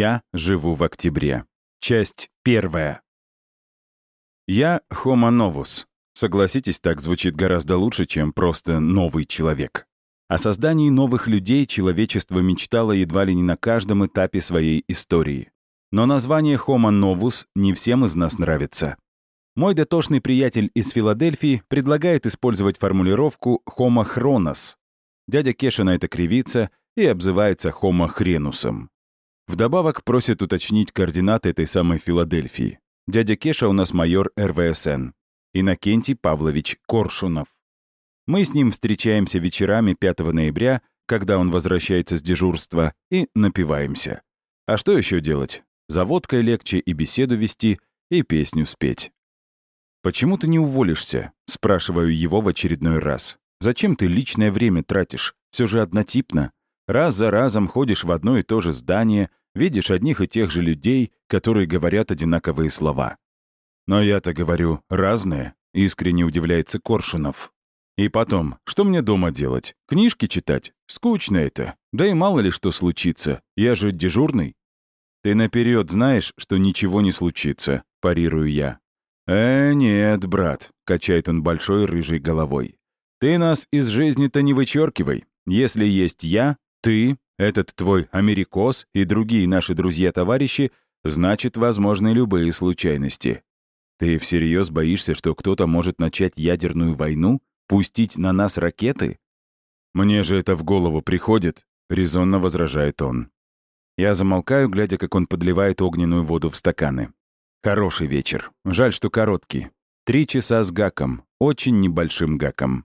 Я живу в октябре. Часть первая. Я Homo novus. Согласитесь, так звучит гораздо лучше, чем просто «новый человек». О создании новых людей человечество мечтало едва ли не на каждом этапе своей истории. Но название Homo novus не всем из нас нравится. Мой дотошный приятель из Филадельфии предлагает использовать формулировку Homo chronos. Дядя Кеша на это кривится и обзывается Homo хренусом. Вдобавок просит уточнить координаты этой самой Филадельфии. Дядя Кеша у нас майор РВСН. Иннокентий Павлович Коршунов. Мы с ним встречаемся вечерами 5 ноября, когда он возвращается с дежурства, и напиваемся. А что еще делать? За водкой легче и беседу вести, и песню спеть. «Почему ты не уволишься?» — спрашиваю его в очередной раз. «Зачем ты личное время тратишь? Все же однотипно. Раз за разом ходишь в одно и то же здание, видишь одних и тех же людей, которые говорят одинаковые слова. Но я-то говорю разные, искренне удивляется Коршунов. И потом, что мне дома делать? Книжки читать? Скучно это. Да и мало ли что случится. Я же дежурный. Ты наперед знаешь, что ничего не случится, парирую я. «Э, нет, брат», — качает он большой рыжей головой. «Ты нас из жизни-то не вычеркивай. Если есть я, ты, этот твой америкос и другие наши друзья-товарищи, значит, возможны любые случайности. Ты всерьез боишься, что кто-то может начать ядерную войну, пустить на нас ракеты? Мне же это в голову приходит, резонно возражает он. Я замолкаю, глядя, как он подливает огненную воду в стаканы. Хороший вечер. Жаль, что короткий. Три часа с гаком, очень небольшим гаком.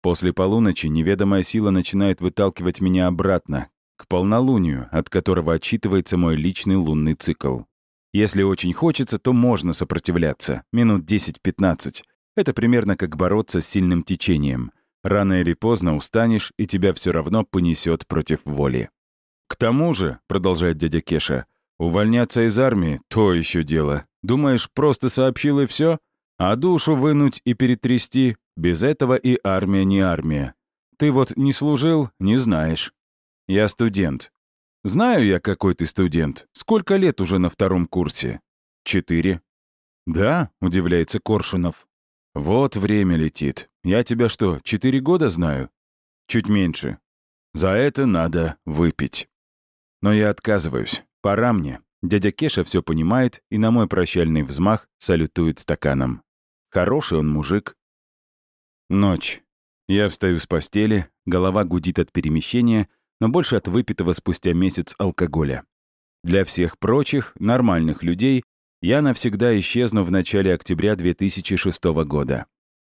После полуночи неведомая сила начинает выталкивать меня обратно, к полнолунию, от которого отчитывается мой личный лунный цикл. Если очень хочется, то можно сопротивляться, минут 10-15. Это примерно как бороться с сильным течением. Рано или поздно устанешь, и тебя все равно понесет против воли. «К тому же», — продолжает дядя Кеша, «увольняться из армии — то еще дело. Думаешь, просто сообщил и все? А душу вынуть и перетрясти — без этого и армия не армия. Ты вот не служил — не знаешь. Я студент. Знаю я, какой ты студент. Сколько лет уже на втором курсе? Четыре. Да, удивляется Коршунов. Вот время летит. Я тебя что, четыре года знаю? Чуть меньше. За это надо выпить. Но я отказываюсь. Пора мне. Дядя Кеша все понимает и на мой прощальный взмах салютует стаканом. Хороший он мужик. Ночь. Я встаю с постели, голова гудит от перемещения — но больше от выпитого спустя месяц алкоголя. Для всех прочих, нормальных людей, я навсегда исчезну в начале октября 2006 года.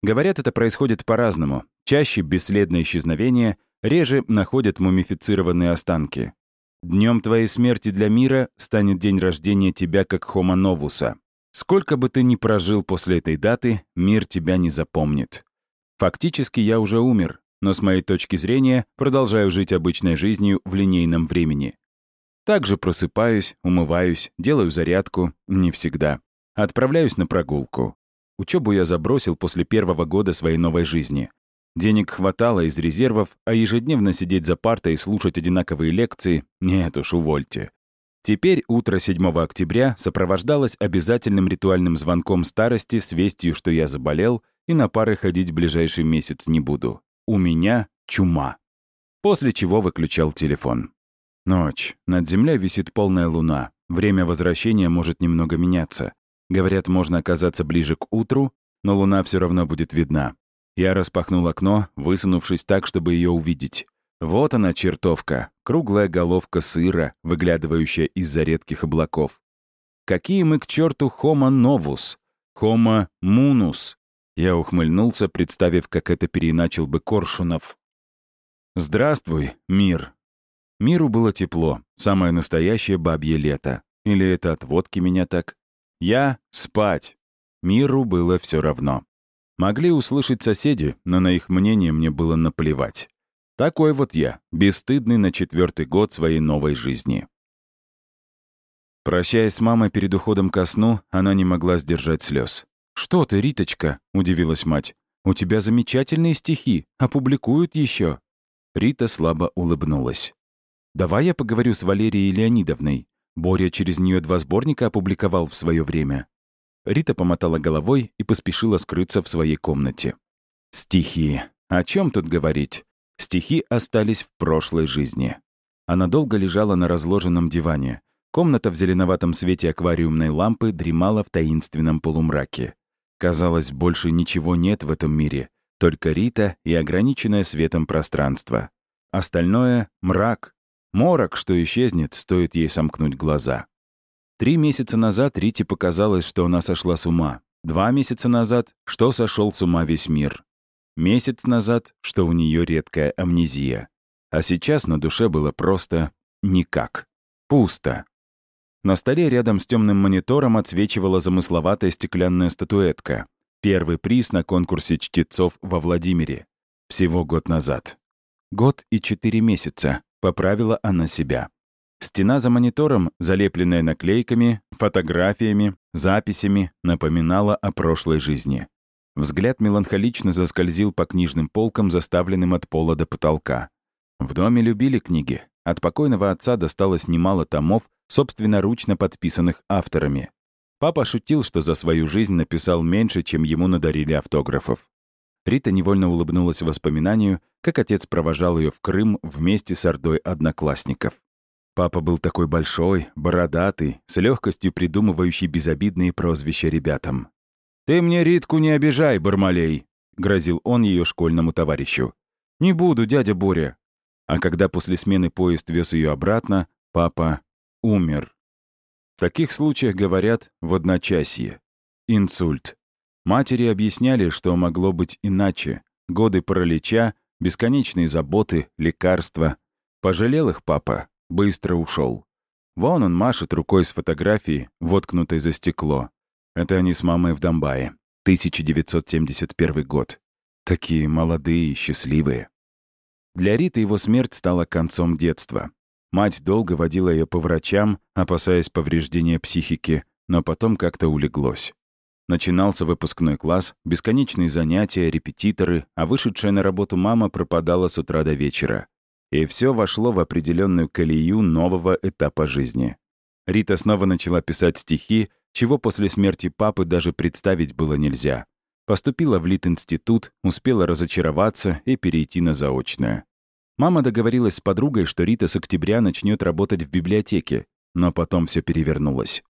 Говорят, это происходит по-разному. Чаще бесследное исчезновение, реже находят мумифицированные останки. Днем твоей смерти для мира станет день рождения тебя как Homo новуса. Сколько бы ты ни прожил после этой даты, мир тебя не запомнит. Фактически я уже умер, но с моей точки зрения продолжаю жить обычной жизнью в линейном времени. Также просыпаюсь, умываюсь, делаю зарядку, не всегда. Отправляюсь на прогулку. Учебу я забросил после первого года своей новой жизни. Денег хватало из резервов, а ежедневно сидеть за партой и слушать одинаковые лекции — нет уж, увольте. Теперь утро 7 октября сопровождалось обязательным ритуальным звонком старости с вестью, что я заболел, и на пары ходить ближайший месяц не буду. «У меня чума». После чего выключал телефон. Ночь. Над землей висит полная луна. Время возвращения может немного меняться. Говорят, можно оказаться ближе к утру, но луна все равно будет видна. Я распахнул окно, высунувшись так, чтобы ее увидеть. Вот она, чертовка, круглая головка сыра, выглядывающая из-за редких облаков. Какие мы к черту Homo novus, Homo munus, я ухмыльнулся, представив, как это переиначил бы Коршунов. «Здравствуй, мир». Миру было тепло, самое настоящее бабье лето. Или это от водки меня так? Я — спать. Миру было все равно. Могли услышать соседи, но на их мнение мне было наплевать. Такой вот я, бесстыдный на четвертый год своей новой жизни. Прощаясь с мамой перед уходом ко сну, она не могла сдержать слез. «Что ты, Риточка?» — удивилась мать. «У тебя замечательные стихи. Опубликуют еще. Рита слабо улыбнулась. «Давай я поговорю с Валерией Леонидовной. Боря через нее два сборника опубликовал в свое время. Рита помотала головой и поспешила скрыться в своей комнате. Стихи. О чем тут говорить? Стихи остались в прошлой жизни. Она долго лежала на разложенном диване. Комната в зеленоватом свете аквариумной лампы дремала в таинственном полумраке. Казалось, больше ничего нет в этом мире, только Рита и ограниченное светом пространство. Остальное — мрак, морок, что исчезнет, стоит ей сомкнуть глаза. Три месяца назад Рите показалось, что она сошла с ума. Два месяца назад, что сошел с ума весь мир. Месяц назад, что у нее редкая амнезия. А сейчас на душе было просто никак. Пусто. На столе рядом с темным монитором отсвечивала замысловатая стеклянная статуэтка. Первый приз на конкурсе чтецов во Владимире. Всего год назад. Год и четыре месяца. Поправила она себя. Стена за монитором, залепленная наклейками, фотографиями, записями, напоминала о прошлой жизни. Взгляд меланхолично заскользил по книжным полкам, заставленным от пола до потолка. В доме любили книги. От покойного отца досталось немало томов, собственноручно подписанных авторами. Папа шутил, что за свою жизнь написал меньше, чем ему надарили автографов. Рита невольно улыбнулась воспоминанию, как отец провожал ее в Крым вместе с ордой одноклассников. Папа был такой большой, бородатый, с легкостью придумывающий безобидные прозвища ребятам. «Ты мне Ритку не обижай, Бармалей!» — грозил он ее школьному товарищу. «Не буду, дядя Боря!» А когда после смены поезд вез ее обратно, папа умер. В таких случаях говорят в одночасье. Инсульт. Матери объясняли, что могло быть иначе. Годы паралича, бесконечные заботы, лекарства. Пожалел их папа, быстро ушел. Вон он машет рукой с фотографией, воткнутой за стекло. Это они с мамой в Донбайе. 1971 год. Такие молодые и счастливые. Для Риты его смерть стала концом детства. Мать долго водила ее по врачам, опасаясь повреждения психики, но потом как-то улеглось. Начинался выпускной класс, бесконечные занятия, репетиторы, а вышедшая на работу мама пропадала с утра до вечера. И все вошло в определенную колею нового этапа жизни. Рита снова начала писать стихи, чего после смерти папы даже представить было нельзя. Поступила в Лит-институт, успела разочароваться и перейти на заочное. Мама договорилась с подругой, что Рита с октября начнет работать в библиотеке, но потом все перевернулось.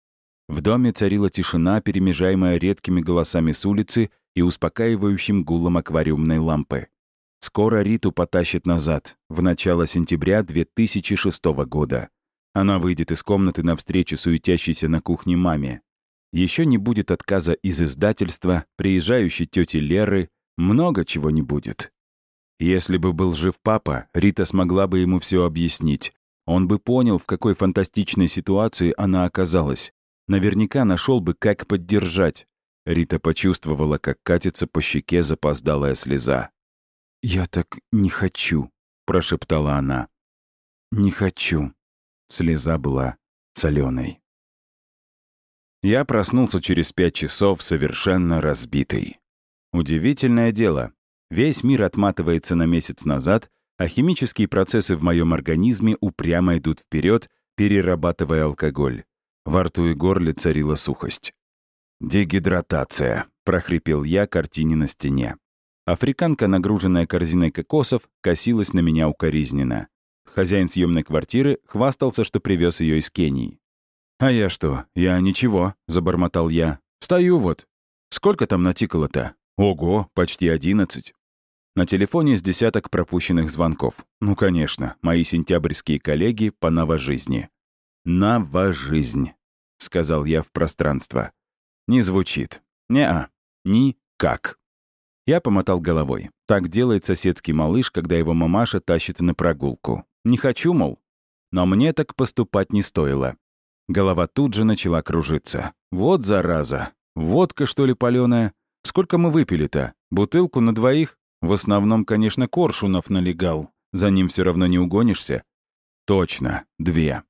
В доме царила тишина, перемежаемая редкими голосами с улицы и успокаивающим гулом аквариумной лампы. Скоро Риту потащит назад, в начало сентября 2006 года. Она выйдет из комнаты навстречу суетящейся на кухне маме. Еще не будет отказа из издательства, приезжающей тети Леры, много чего не будет. Если бы был жив папа, Рита смогла бы ему все объяснить. Он бы понял, в какой фантастичной ситуации она оказалась. Наверняка нашел бы, как поддержать. Рита почувствовала, как катится по щеке запоздалая слеза. «Я так не хочу», — прошептала она. «Не хочу». Слеза была соленой. Я проснулся через пять часов совершенно разбитый. Удивительное дело. Весь мир отматывается на месяц назад, а химические процессы в моем организме упрямо идут вперед, перерабатывая алкоголь. Во рту и горле царила сухость. «Дегидратация», — прохрипел я картине на стене. Африканка, нагруженная корзиной кокосов, косилась на меня укоризненно. Хозяин съемной квартиры хвастался, что привез ее из Кении. «А я что? Я ничего», — забормотал я. «Встаю вот. Сколько там натикало-то? Ого, почти одиннадцать». На телефоне с десяток пропущенных звонков. Ну, конечно, мои сентябрьские коллеги по новожизни. «Новожизнь», — сказал я в пространство. Не звучит. Не-а. Никак. Я помотал головой. Так делает соседский малыш, когда его мамаша тащит на прогулку. Не хочу, мол. Но мне так поступать не стоило. Голова тут же начала кружиться. Вот зараза. Водка, что ли, палёная? Сколько мы выпили-то? Бутылку на двоих? В основном, конечно, Коршунов налегал. За ним все равно не угонишься. Точно, две.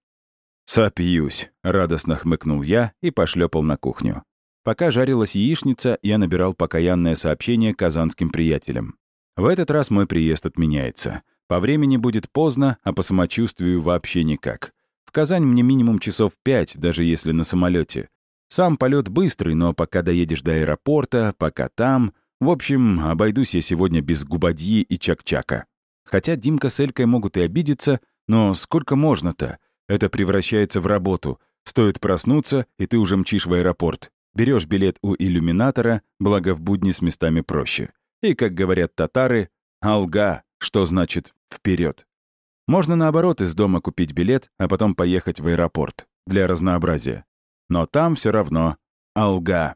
«Сопьюсь», — радостно хмыкнул я и пошлепал на кухню. Пока жарилась яичница, я набирал покаянное сообщение казанским приятелям. В этот раз мой приезд отменяется. По времени будет поздно, а по самочувствию вообще никак. В Казань мне минимум часов пять, даже если на самолете. Сам полет быстрый, но пока доедешь до аэропорта, пока там... В общем, обойдусь я сегодня без губадьи и чак-чака. Хотя Димка с Элькой могут и обидеться, но сколько можно-то? Это превращается в работу. Стоит проснуться, и ты уже мчишь в аэропорт. Берешь билет у иллюминатора, благо в будни с местами проще. И, как говорят татары, «алга», что значит «вперед». Можно, наоборот, из дома купить билет, а потом поехать в аэропорт. Для разнообразия. Но там все равно «алга».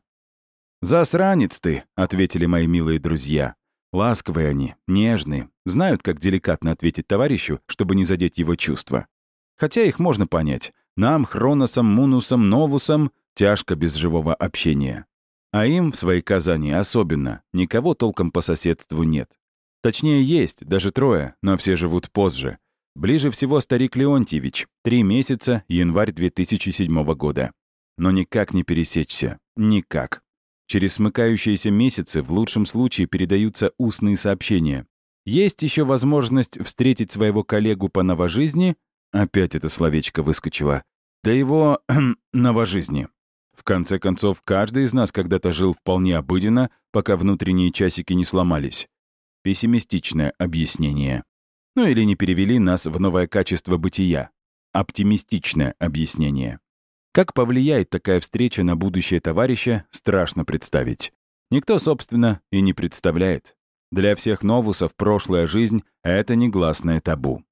«Засранец ты», — ответили мои милые друзья. Ласковые они, нежные, знают, как деликатно ответить товарищу, чтобы не задеть его чувства. Хотя их можно понять. Нам, Хроносом, Мунусом, Новусом тяжко без живого общения. А им в своей Казани особенно никого толком по соседству нет. Точнее, есть, даже трое, но все живут позже. Ближе всего старик Леонтьевич, три месяца, январь 2007 года. Но никак не пересечься. Никак. Через смыкающиеся месяцы в лучшем случае передаются устные сообщения. Есть еще возможность встретить своего коллегу по новожизни, опять это словечко выскочило, до его новожизни. В конце концов, каждый из нас когда-то жил вполне обыденно, пока внутренние часики не сломались. Пессимистичное объяснение. Ну или не перевели нас в новое качество бытия. Оптимистичное объяснение. Как повлияет такая встреча на будущее товарища, страшно представить. Никто, собственно, и не представляет. Для всех новусов прошлая жизнь — это негласное табу.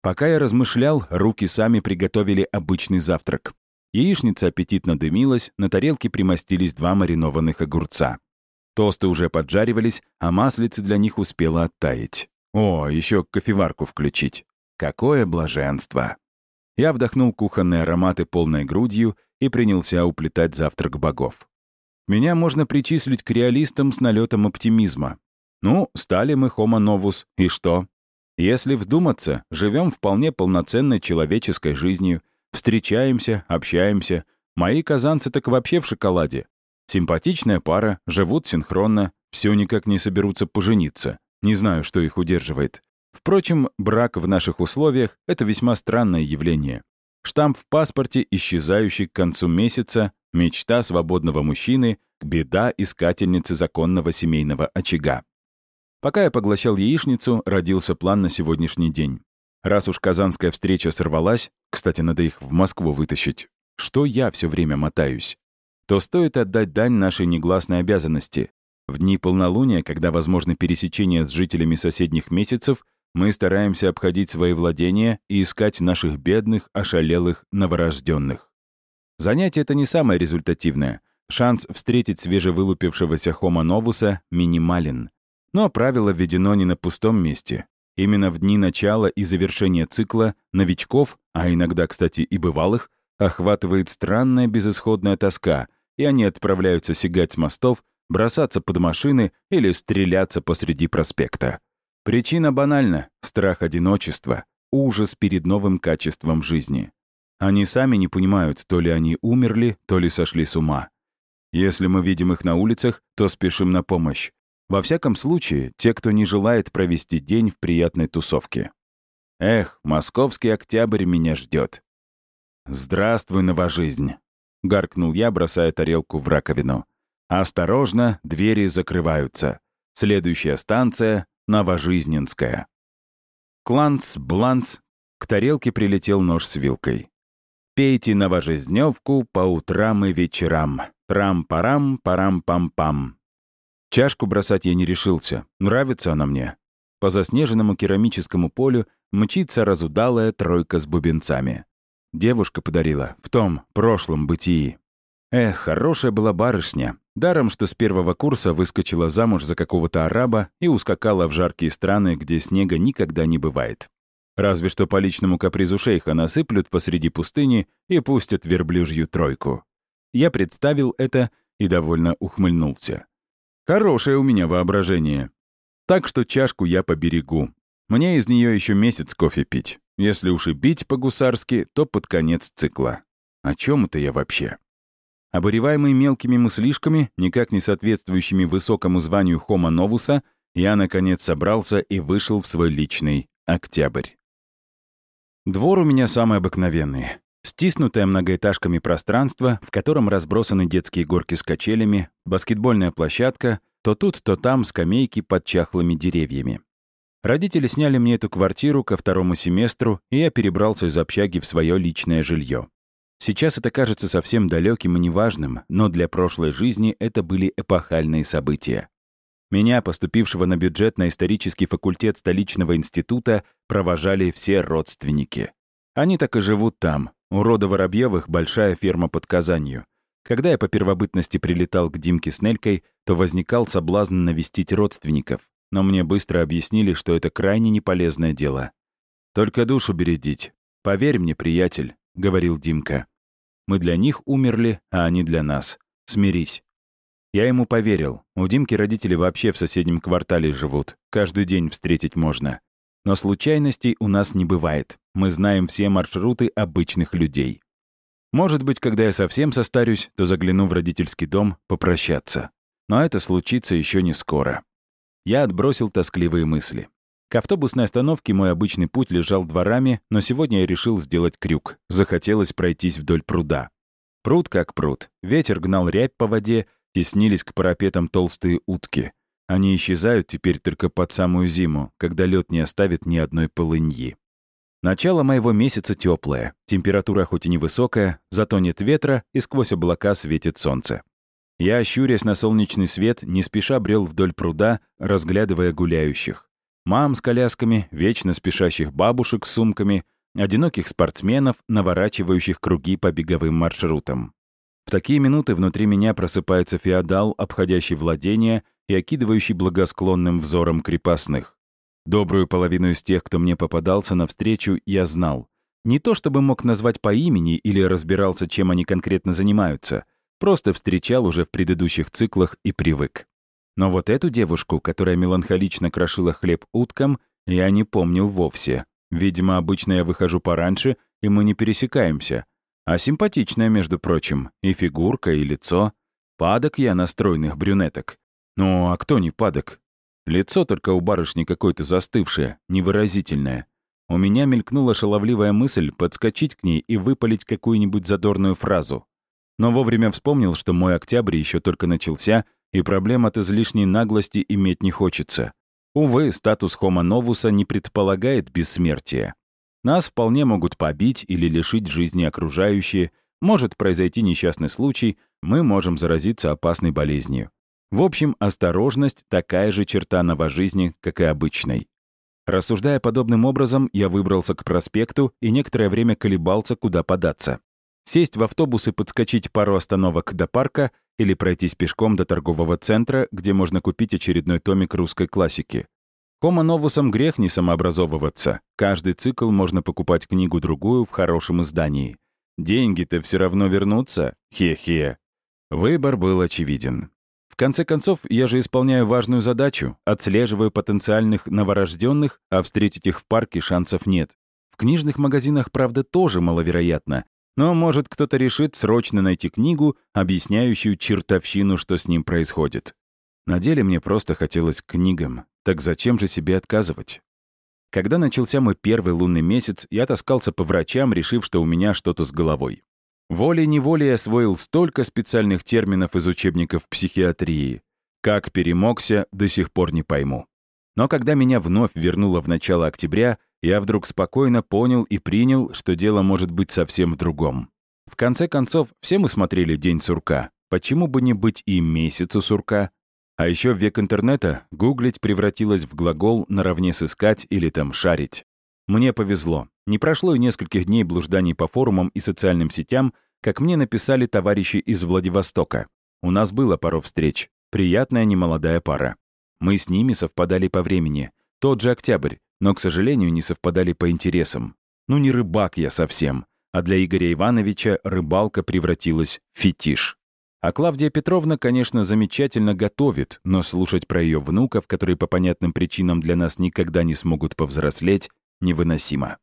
Пока я размышлял, руки сами приготовили обычный завтрак. Яичница аппетитно дымилась, на тарелке примостились два маринованных огурца. Тосты уже поджаривались, а маслице для них успело оттаять. О, еще кофеварку включить. Какое блаженство! Я вдохнул кухонные ароматы полной грудью и принялся уплетать завтрак богов. Меня можно причислить к реалистам с налетом оптимизма. Ну, стали мы homo novus, и что? Если вдуматься, живем вполне полноценной человеческой жизнью, Встречаемся, общаемся. Мои казанцы так вообще в шоколаде. Симпатичная пара, живут синхронно, все никак не соберутся пожениться. Не знаю, что их удерживает. Впрочем, брак в наших условиях — это весьма странное явление. Штамп в паспорте, исчезающий к концу месяца, мечта свободного мужчины, беда искательницы законного семейного очага. Пока я поглощал яичницу, родился план на сегодняшний день. Раз уж казанская встреча сорвалась, кстати, надо их в Москву вытащить, что я все время мотаюсь, то стоит отдать дань нашей негласной обязанности. В дни полнолуния, когда возможны пересечения с жителями соседних месяцев, мы стараемся обходить свои владения и искать наших бедных, ошалелых, новорожденных. Занятие это не самое результативное. Шанс встретить свежевылупившегося хомо новуса минимален. Но правило введено не на пустом месте. Именно в дни начала и завершения цикла новичков, а иногда, кстати, и бывалых, охватывает странная безысходная тоска, и они отправляются сигать с мостов, бросаться под машины или стреляться посреди проспекта. Причина банальна — страх одиночества, ужас перед новым качеством жизни. Они сами не понимают, то ли они умерли, то ли сошли с ума. Если мы видим их на улицах, то спешим на помощь. Во всяком случае, те, кто не желает провести день в приятной тусовке. Эх, московский октябрь меня ждет. «Здравствуй, новожизнь!» — гаркнул я, бросая тарелку в раковину. «Осторожно, двери закрываются. Следующая станция — Новожизненская». Кланц-бланц, к тарелке прилетел нож с вилкой. «Пейте новожизневку по утрам и вечерам. Трам-парам, парам-пам-пам. Чашку бросать я не решился. Нравится она мне. По заснеженному керамическому полю мчится разудалая тройка с бубенцами. Девушка подарила в том прошлом бытии. Эх, хорошая была барышня. Даром, что с первого курса выскочила замуж за какого-то араба и ускакала в жаркие страны, где снега никогда не бывает. Разве что по личному капризу шейха насыплют посреди пустыни и пустят верблюжью тройку. Я представил это и довольно ухмыльнулся. Хорошее у меня воображение. Так что чашку я поберегу. Мне из нее еще месяц кофе пить. Если уж и бить по-гусарски, то под конец цикла. О чем это я вообще? Обуреваемый мелкими мыслишками, никак не соответствующими высокому званию Хома Новуса, я, наконец, собрался и вышел в свой личный октябрь. Двор у меня самый обыкновенный. Стиснутое многоэтажками пространство, в котором разбросаны детские горки с качелями, баскетбольная площадка, то тут, то там скамейки под чахлыми деревьями. Родители сняли мне эту квартиру ко второму семестру, и я перебрался из общаги в свое личное жилье. Сейчас это кажется совсем далеким и неважным, но для прошлой жизни это были эпохальные события. Меня, поступившего на бюджет на исторический факультет столичного института, провожали все родственники. Они так и живут там, у рода Воробьевых большая ферма под Казанью. Когда я по первобытности прилетал к Димке с Нелькой, то возникал соблазн навестить родственников. Но мне быстро объяснили, что это крайне неполезное дело. «Только душу бередить. Поверь мне, приятель», — говорил Димка. «Мы для них умерли, а они для нас. Смирись». Я ему поверил. У Димки родители вообще в соседнем квартале живут. Каждый день встретить можно. Но случайностей у нас не бывает. Мы знаем все маршруты обычных людей. Может быть, когда я совсем состарюсь, то загляну в родительский дом попрощаться. Но это случится еще не скоро. Я отбросил тоскливые мысли. К автобусной остановке мой обычный путь лежал дворами, но сегодня я решил сделать крюк. Захотелось пройтись вдоль пруда. Пруд как пруд. Ветер гнал рябь по воде, теснились к парапетам толстые утки. Они исчезают теперь только под самую зиму, когда лед не оставит ни одной полыньи. Начало моего месяца теплое, температура хоть и невысокая, зато нет ветра и сквозь облака светит солнце. Я, щурясь на солнечный свет, не спеша брел вдоль пруда, разглядывая гуляющих. Мам с колясками, вечно спешащих бабушек с сумками, одиноких спортсменов, наворачивающих круги по беговым маршрутам. В такие минуты внутри меня просыпается феодал, обходящий владения и окидывающий благосклонным взором крепостных. Добрую половину из тех, кто мне попадался навстречу, я знал. Не то чтобы мог назвать по имени или разбирался, чем они конкретно занимаются, просто встречал уже в предыдущих циклах и привык. Но вот эту девушку, которая меланхолично крошила хлеб уткам, я не помнил вовсе. Видимо, обычно я выхожу пораньше, и мы не пересекаемся. А симпатичная, между прочим, и фигурка, и лицо. Падок я на стройных брюнеток. Ну, а кто не падок? Лицо только у барышни какое-то застывшее, невыразительное. У меня мелькнула шаловливая мысль подскочить к ней и выпалить какую-нибудь задорную фразу. Но вовремя вспомнил, что мой октябрь еще только начался, и проблем от излишней наглости иметь не хочется. Увы, статус Homo новуса не предполагает бессмертия. Нас вполне могут побить или лишить жизни окружающие, может произойти несчастный случай, мы можем заразиться опасной болезнью. В общем, осторожность — такая же черта новожизни, как и обычной. Рассуждая подобным образом, я выбрался к проспекту и некоторое время колебался, куда податься. Сесть в автобус и подскочить пару остановок до парка или пройтись пешком до торгового центра, где можно купить очередной томик русской классики. Homo новусом грех не самообразовываться. Каждый цикл можно покупать книгу-другую в хорошем издании. Деньги-то все равно вернутся. Хе-хе. Выбор был очевиден. В конце концов, я же исполняю важную задачу, отслеживаю потенциальных новорожденных, а встретить их в парке шансов нет. В книжных магазинах, правда, тоже маловероятно. Но, может, кто-то решит срочно найти книгу, объясняющую чертовщину, что с ним происходит. На деле мне просто хотелось книгам. Так зачем же себе отказывать? Когда начался мой первый лунный месяц, я таскался по врачам, решив, что у меня что-то с головой. Волей-неволей освоил столько специальных терминов из учебников психиатрии. Как перемогся, до сих пор не пойму. Но когда меня вновь вернуло в начало октября, я вдруг спокойно понял и принял, что дело может быть совсем в другом. В конце концов, все мы смотрели «День сурка». Почему бы не быть и месяцу сурка? А еще в век интернета гуглить превратилось в глагол наравне с искать или там шарить. Мне повезло. Не прошло и нескольких дней блужданий по форумам и социальным сетям, как мне написали товарищи из Владивостока. У нас было пару встреч. Приятная немолодая пара. Мы с ними совпадали по времени. Тот же октябрь, но, к сожалению, не совпадали по интересам. Ну, не рыбак я совсем. А для Игоря Ивановича рыбалка превратилась в фетиш. А Клавдия Петровна, конечно, замечательно готовит, но слушать про ее внуков, которые по понятным причинам для нас никогда не смогут повзрослеть, невыносимо.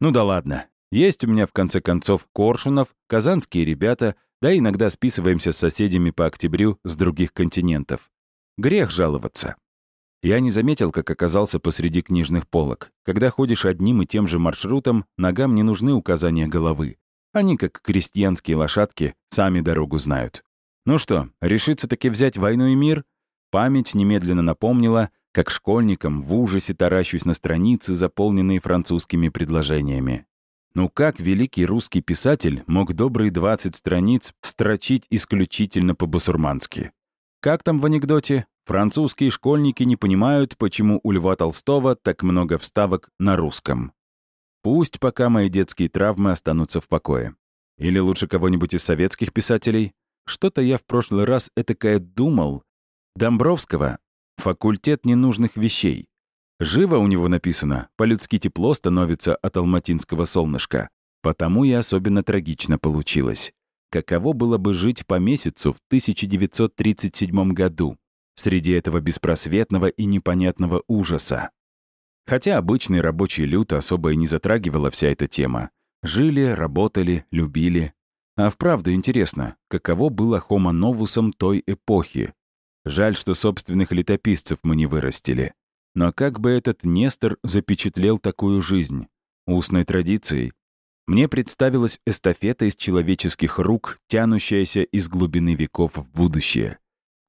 Ну да ладно, есть у меня, в конце концов, Коршунов, казанские ребята, да иногда списываемся с соседями по октябрю с других континентов. Грех жаловаться. Я не заметил, как оказался посреди книжных полок. Когда ходишь одним и тем же маршрутом, ногам не нужны указания головы. Они, как крестьянские лошадки, сами дорогу знают. Ну что, решится таки взять войну и мир? Память немедленно напомнила, как школьникам в ужасе таращусь на страницы, заполненные французскими предложениями. Ну как великий русский писатель мог добрые 20 страниц строчить исключительно по-басурмански? Как там в анекдоте? Французские школьники не понимают, почему у Льва Толстого так много вставок на русском. Пусть пока мои детские травмы останутся в покое. Или лучше кого-нибудь из советских писателей. Что-то я в прошлый раз этакое думал. Домбровского — факультет ненужных вещей. Живо у него написано «По-людски тепло становится от алматинского солнышка». Потому и особенно трагично получилось. Каково было бы жить по месяцу в 1937 году среди этого беспросветного и непонятного ужаса? Хотя обычный рабочий люд особо и не затрагивала вся эта тема. Жили, работали, любили. А вправду интересно, каково было Homo новусом той эпохи? Жаль, что собственных летописцев мы не вырастили. Но как бы этот Нестор запечатлел такую жизнь? Устной традицией? Мне представилась эстафета из человеческих рук, тянущаяся из глубины веков в будущее.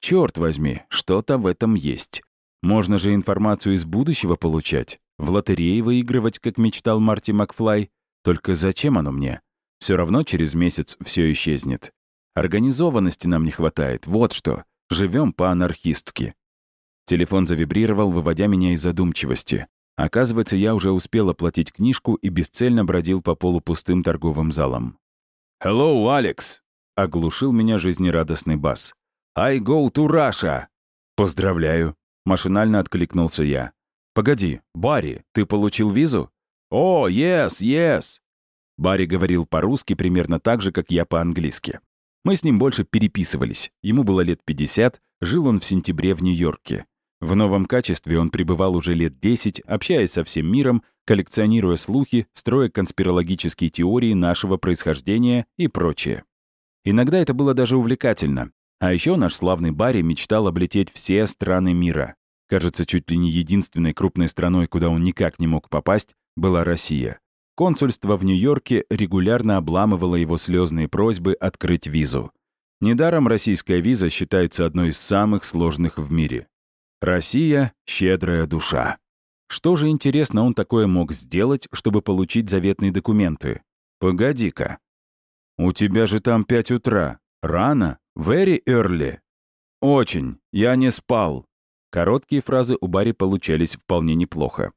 Черт возьми, что-то в этом есть. Можно же информацию из будущего получать, в лотереи выигрывать, как мечтал Марти Макфлай. Только зачем оно мне? Все равно через месяц все исчезнет. Организованности нам не хватает, вот что. Живем по-анархистски. Телефон завибрировал, выводя меня из задумчивости. Оказывается, я уже успел оплатить книжку и бесцельно бродил по полупустым торговым залам. «Hello, Алекс!» — оглушил меня жизнерадостный бас. «I go to Russia!» «Поздравляю!» — машинально откликнулся я. «Погоди, Барри, ты получил визу?» «О, yes, yes!» Барри говорил по-русски примерно так же, как я по-английски. Мы с ним больше переписывались. Ему было лет 50, жил он в сентябре в Нью-Йорке. В новом качестве он пребывал уже лет 10, общаясь со всем миром, коллекционируя слухи, строя конспирологические теории нашего происхождения и прочее. Иногда это было даже увлекательно. А еще наш славный Барри мечтал облететь все страны мира. Кажется, чуть ли не единственной крупной страной, куда он никак не мог попасть, была Россия. Консульство в Нью-Йорке регулярно обламывало его слезные просьбы открыть визу. Недаром российская виза считается одной из самых сложных в мире. Россия — щедрая душа. Что же, интересно, он такое мог сделать, чтобы получить заветные документы? Погоди-ка. У тебя же там пять утра. Рано? Very early. Очень. Я не спал. Короткие фразы у Барри получались вполне неплохо.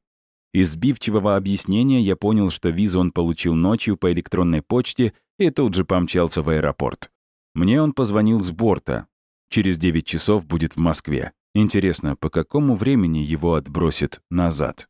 Из сбивчивого объяснения я понял, что визу он получил ночью по электронной почте и тут же помчался в аэропорт. Мне он позвонил с борта. Через 9 часов будет в Москве. Интересно, по какому времени его отбросит назад?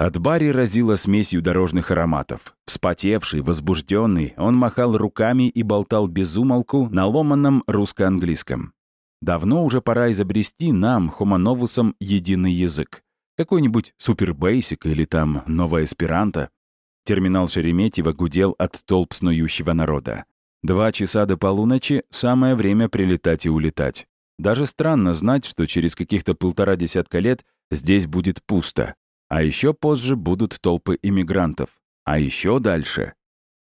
От Барри разило смесью дорожных ароматов. Вспотевший, возбужденный, он махал руками и болтал без умолку на ломаном русско-английском. Давно уже пора изобрести нам, хомоновусам, единый язык. Какой-нибудь супербейсик или там новая эсперанто. Терминал Шереметьево гудел от толп снующего народа. Два часа до полуночи — самое время прилетать и улетать. Даже странно знать, что через каких-то полтора десятка лет здесь будет пусто. А еще позже будут толпы иммигрантов. А еще дальше.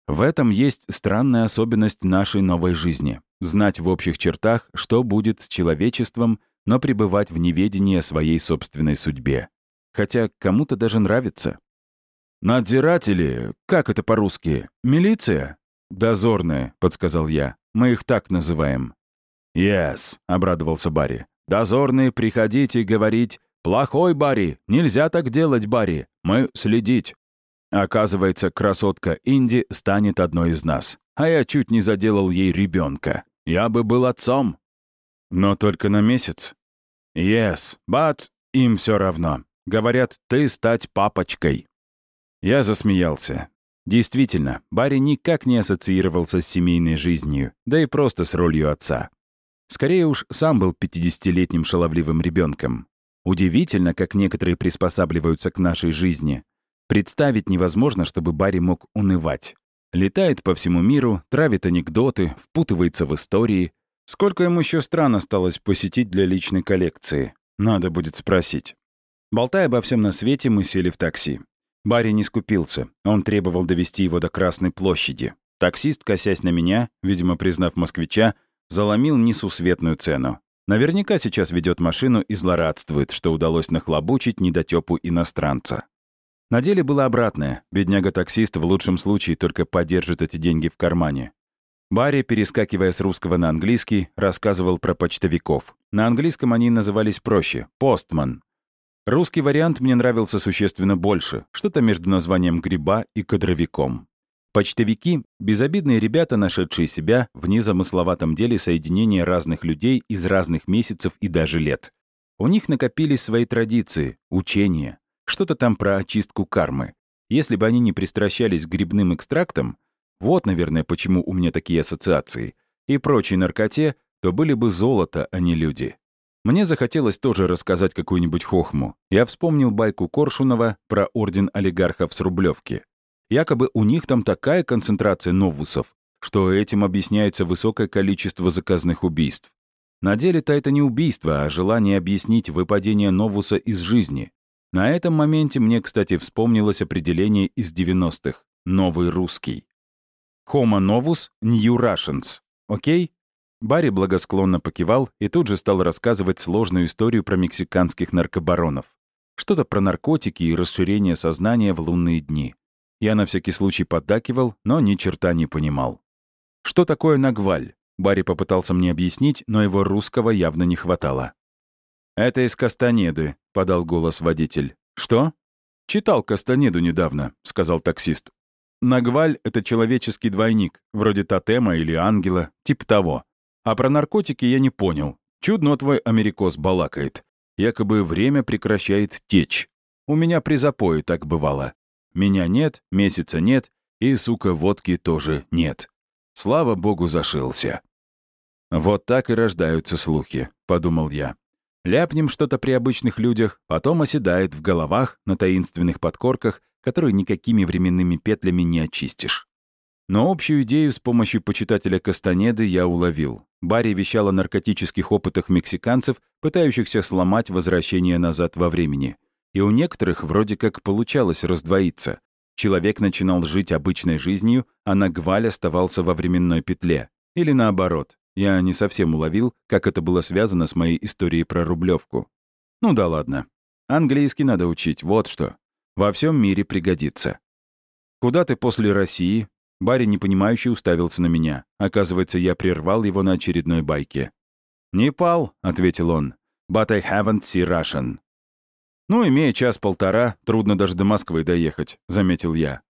В этом есть странная особенность нашей новой жизни. Знать в общих чертах, что будет с человечеством, но пребывать в неведении о своей собственной судьбе. Хотя кому-то даже нравится. «Надзиратели? Как это по-русски? Милиция?» «Дозорные», — подсказал я. «Мы их так называем». «Yes», — обрадовался Барри. «Дозорные, приходите говорить «Плохой Барри! Нельзя так делать, Барри! Мы следить!» Оказывается, красотка Инди станет одной из нас. А я чуть не заделал ей ребенка. Я бы был отцом. Но только на месяц. Yes, but им все равно. Говорят, ты стать папочкой. Я засмеялся. Действительно, Барри никак не ассоциировался с семейной жизнью, да и просто с ролью отца. Скорее уж, сам был 50-летним шаловливым ребенком. Удивительно, как некоторые приспосабливаются к нашей жизни. Представить невозможно, чтобы Барри мог унывать. Летает по всему миру, травит анекдоты, впутывается в истории. Сколько ему еще стран осталось посетить для личной коллекции? Надо будет спросить. Болтая обо всем на свете, мы сели в такси. Барри не скупился. Он требовал довести его до Красной площади. Таксист, косясь на меня, видимо, признав москвича, заломил несусветную цену. Наверняка сейчас ведет машину и злорадствует, что удалось нахлобучить недотёпу иностранца. На деле было обратное. Бедняга-таксист в лучшем случае только подержит эти деньги в кармане. Барри, перескакивая с русского на английский, рассказывал про почтовиков. На английском они назывались проще — «постман». Русский вариант мне нравился существенно больше, что-то между названием «гриба» и «кадровиком». Почтовики — безобидные ребята, нашедшие себя в незамысловатом деле соединения разных людей из разных месяцев и даже лет. У них накопились свои традиции, учения, что-то там про очистку кармы. Если бы они не пристращались к грибным экстрактам, вот, наверное, почему у меня такие ассоциации. И прочей наркоте, то были бы золото, а не люди. Мне захотелось тоже рассказать какую-нибудь хохму. Я вспомнил байку Коршунова про орден олигархов с Рублевки. Якобы у них там такая концентрация новусов, что этим объясняется высокое количество заказных убийств. На деле-то это не убийство, а желание объяснить выпадение новуса из жизни. На этом моменте мне, кстати, вспомнилось определение из 90-х — «новый русский». Homo novus, new Russians. Окей? Барри благосклонно покивал и тут же стал рассказывать сложную историю про мексиканских наркобаронов. Что-то про наркотики и расширение сознания в лунные дни. Я на всякий случай поддакивал, но ни черта не понимал. Что такое нагваль? Барри попытался мне объяснить, но его русского явно не хватало. «Это из Кастанеды», — подал голос водитель. «Что?» «Читал Кастанеду недавно», — сказал таксист. Нагваль — это человеческий двойник, вроде тотема или ангела, типа того. А про наркотики я не понял. Чудно твой америкос балакает. Якобы время прекращает течь. У меня при запое так бывало. Меня нет, месяца нет, и, сука, водки тоже нет. Слава богу, зашился. Вот так и рождаются слухи, подумал я. Ляпнем что-то при обычных людях, потом оседает в головах, на таинственных подкорках, которые никакими временными петлями не очистишь. Но общую идею с помощью почитателя Кастанеды я уловил. Барри вещал о наркотических опытах мексиканцев, пытающихся сломать возвращение назад во времени. И у некоторых вроде как получалось раздвоиться. Человек начинал жить обычной жизнью, а Нагваль оставался во временной петле. Или наоборот. Я не совсем уловил, как это было связано с моей историей про Рублевку. Ну да ладно. Английский надо учить, вот что. Во всем мире пригодится. «Куда ты после России?» Барри, непонимающий, уставился на меня. Оказывается, я прервал его на очередной байке. «Непал», — ответил он. «But I haven't seen Russian». «Ну, имея час-полтора, трудно даже до Москвы доехать», — заметил я.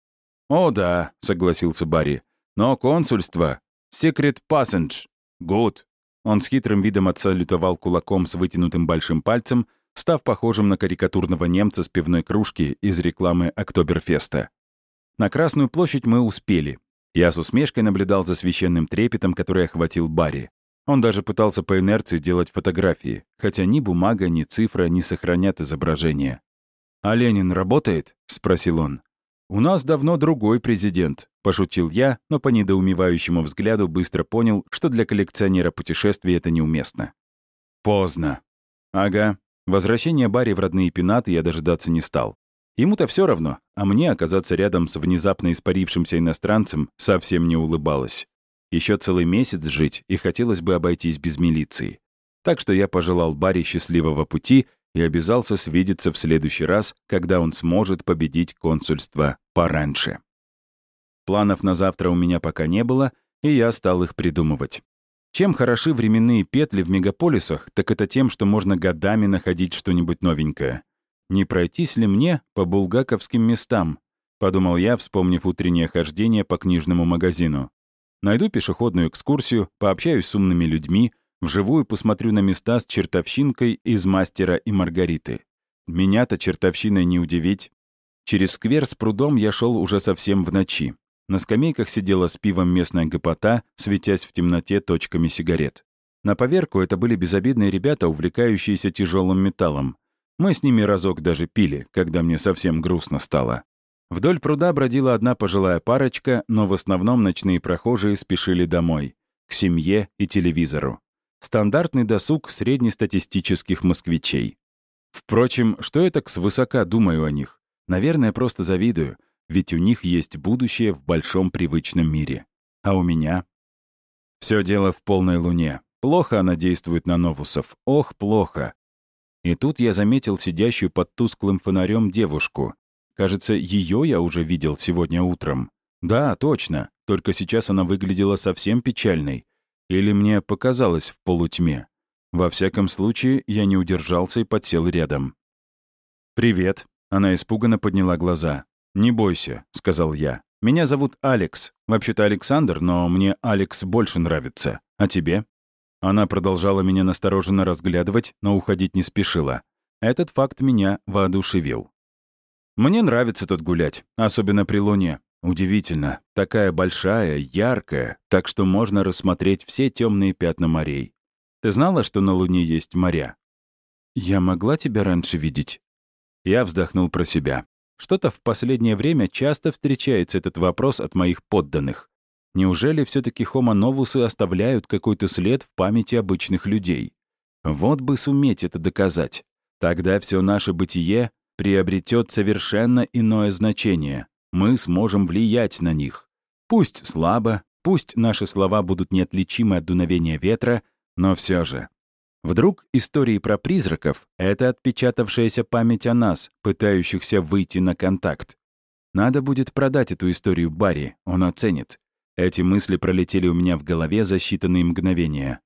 «О, да», — согласился Барри. «Но консульство... Secret passage. Good». Он с хитрым видом отсалютовал кулаком с вытянутым большим пальцем, став похожим на карикатурного немца с пивной кружки из рекламы Октоберфеста. На Красную площадь мы успели. Я с усмешкой наблюдал за священным трепетом, который охватил Барри. Он даже пытался по инерции делать фотографии, хотя ни бумага, ни цифра не сохранят изображение. «А Ленин работает?» — спросил он. «У нас давно другой президент», — пошутил я, но по недоумевающему взгляду быстро понял, что для коллекционера путешествий это неуместно. «Поздно». «Ага, Возвращение Барри в родные пенаты я дожидаться не стал. Ему-то все равно, а мне оказаться рядом с внезапно испарившимся иностранцем совсем не улыбалось. Еще целый месяц жить, и хотелось бы обойтись без милиции. Так что я пожелал Барри счастливого пути и обязался свидеться в следующий раз, когда он сможет победить консульство пораньше. Планов на завтра у меня пока не было, и я стал их придумывать. Чем хороши временные петли в мегаполисах, так это тем, что можно годами находить что-нибудь новенькое. Не пройтись ли мне по булгаковским местам? Подумал я, вспомнив утреннее хождение по книжному магазину. Найду пешеходную экскурсию, пообщаюсь с умными людьми, вживую посмотрю на места с чертовщинкой из «Мастера и Маргариты». Меня-то чертовщиной не удивить. Через сквер с прудом я шел уже совсем в ночи. На скамейках сидела с пивом местная гопота, светясь в темноте точками сигарет. На поверку это были безобидные ребята, увлекающиеся тяжелым металлом. Мы с ними разок даже пили, когда мне совсем грустно стало. Вдоль пруда бродила одна пожилая парочка, но в основном ночные прохожие спешили домой, к семье и телевизору. Стандартный досуг среднестатистических москвичей. Впрочем, что я так свысока думаю о них? Наверное, просто завидую, ведь у них есть будущее в большом привычном мире. А у меня? Все дело в полной луне. Плохо она действует на новусов. Ох, плохо. И тут я заметил сидящую под тусклым фонарем девушку. Кажется, ее я уже видел сегодня утром. Да, точно. Только сейчас она выглядела совсем печальной. Или мне показалось в полутьме. Во всяком случае, я не удержался и подсел рядом. «Привет», — она испуганно подняла глаза. «Не бойся», — сказал я. «Меня зовут Алекс. Вообще-то Александр, но мне Алекс больше нравится. А тебе?» Она продолжала меня настороженно разглядывать, но уходить не спешила. Этот факт меня воодушевил. «Мне нравится тут гулять, особенно при луне. Удивительно, такая большая, яркая, так что можно рассмотреть все темные пятна морей. Ты знала, что на Луне есть моря?» «Я могла тебя раньше видеть?» Я вздохнул про себя. Что-то в последнее время часто встречается этот вопрос от моих подданных. Неужели все таки хомо-новусы оставляют какой-то след в памяти обычных людей? Вот бы суметь это доказать. Тогда все наше бытие приобретет совершенно иное значение. Мы сможем влиять на них. Пусть слабо, пусть наши слова будут неотличимы от дуновения ветра, но все же. Вдруг истории про призраков — это отпечатавшаяся память о нас, пытающихся выйти на контакт. Надо будет продать эту историю Барри, он оценит. Эти мысли пролетели у меня в голове за считанные мгновения.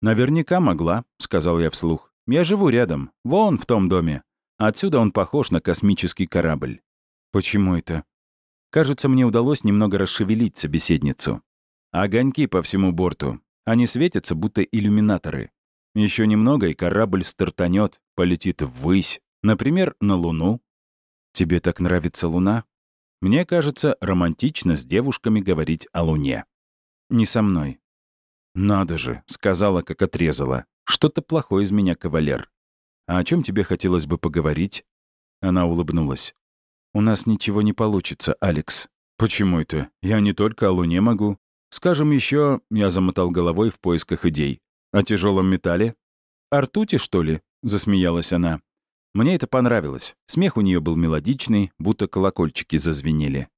«Наверняка могла», — сказал я вслух. «Я живу рядом, вон в том доме. Отсюда он похож на космический корабль». «Почему это?» Кажется, мне удалось немного расшевелить собеседницу. Огоньки по всему борту. Они светятся, будто иллюминаторы. Еще немного, и корабль стартанет, полетит ввысь. Например, на Луну. Тебе так нравится Луна? Мне кажется, романтично с девушками говорить о Луне. Не со мной. «Надо же», — сказала, как отрезала. «Что-то плохое из меня, кавалер. А о чем тебе хотелось бы поговорить?» Она улыбнулась. «У нас ничего не получится, Алекс». «Почему это? Я не только о Луне могу. Скажем еще, я замотал головой в поисках идей. О тяжелом металле? О ртути, что ли? Засмеялась она. Мне это понравилось. Смех у нее был мелодичный, будто колокольчики зазвенели.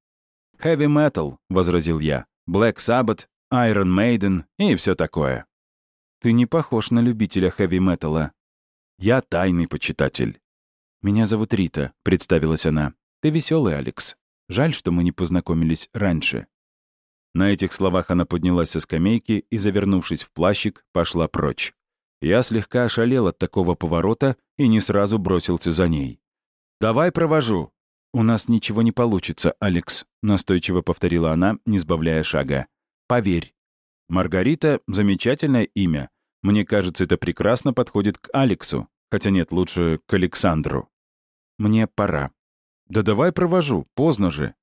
«Heavy metal», — возразил я. «Black Sabbath, Iron Maiden и все такое». «Ты не похож на любителя хэви-металла». «Я тайный почитатель». «Меня зовут Рита», — представилась она. «Ты веселый, Алекс. Жаль, что мы не познакомились раньше». На этих словах она поднялась со скамейки и, завернувшись в плащик, пошла прочь. Я слегка ошалел от такого поворота и не сразу бросился за ней. «Давай провожу!» «У нас ничего не получится, Алекс», — настойчиво повторила она, не сбавляя шага. «Поверь». Маргарита — замечательное имя. Мне кажется, это прекрасно подходит к Алексу. Хотя нет, лучше к Александру. Мне пора. Да давай провожу, поздно же.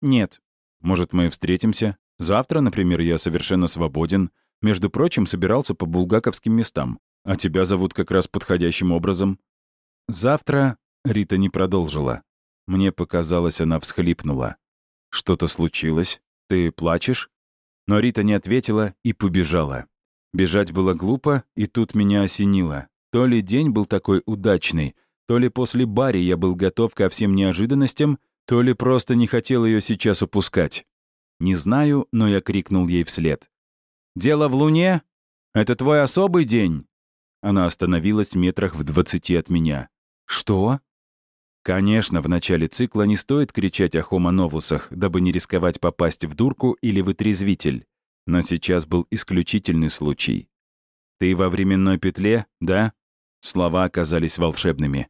Нет. Может, мы встретимся? Завтра, например, я совершенно свободен. Между прочим, собирался по булгаковским местам. А тебя зовут как раз подходящим образом. Завтра Рита не продолжила. Мне показалось, она всхлипнула. «Что-то случилось? Ты плачешь?» Но Рита не ответила и побежала. Бежать было глупо, и тут меня осенило. То ли день был такой удачный, то ли после Барри я был готов ко всем неожиданностям, то ли просто не хотел ее сейчас упускать. Не знаю, но я крикнул ей вслед. «Дело в луне? Это твой особый день?» Она остановилась метрах в двадцати от меня. «Что?» Конечно, в начале цикла не стоит кричать о хомоновусах, дабы не рисковать попасть в дурку или в отрезвитель. Но сейчас был исключительный случай. «Ты во временной петле, да?» Слова оказались волшебными.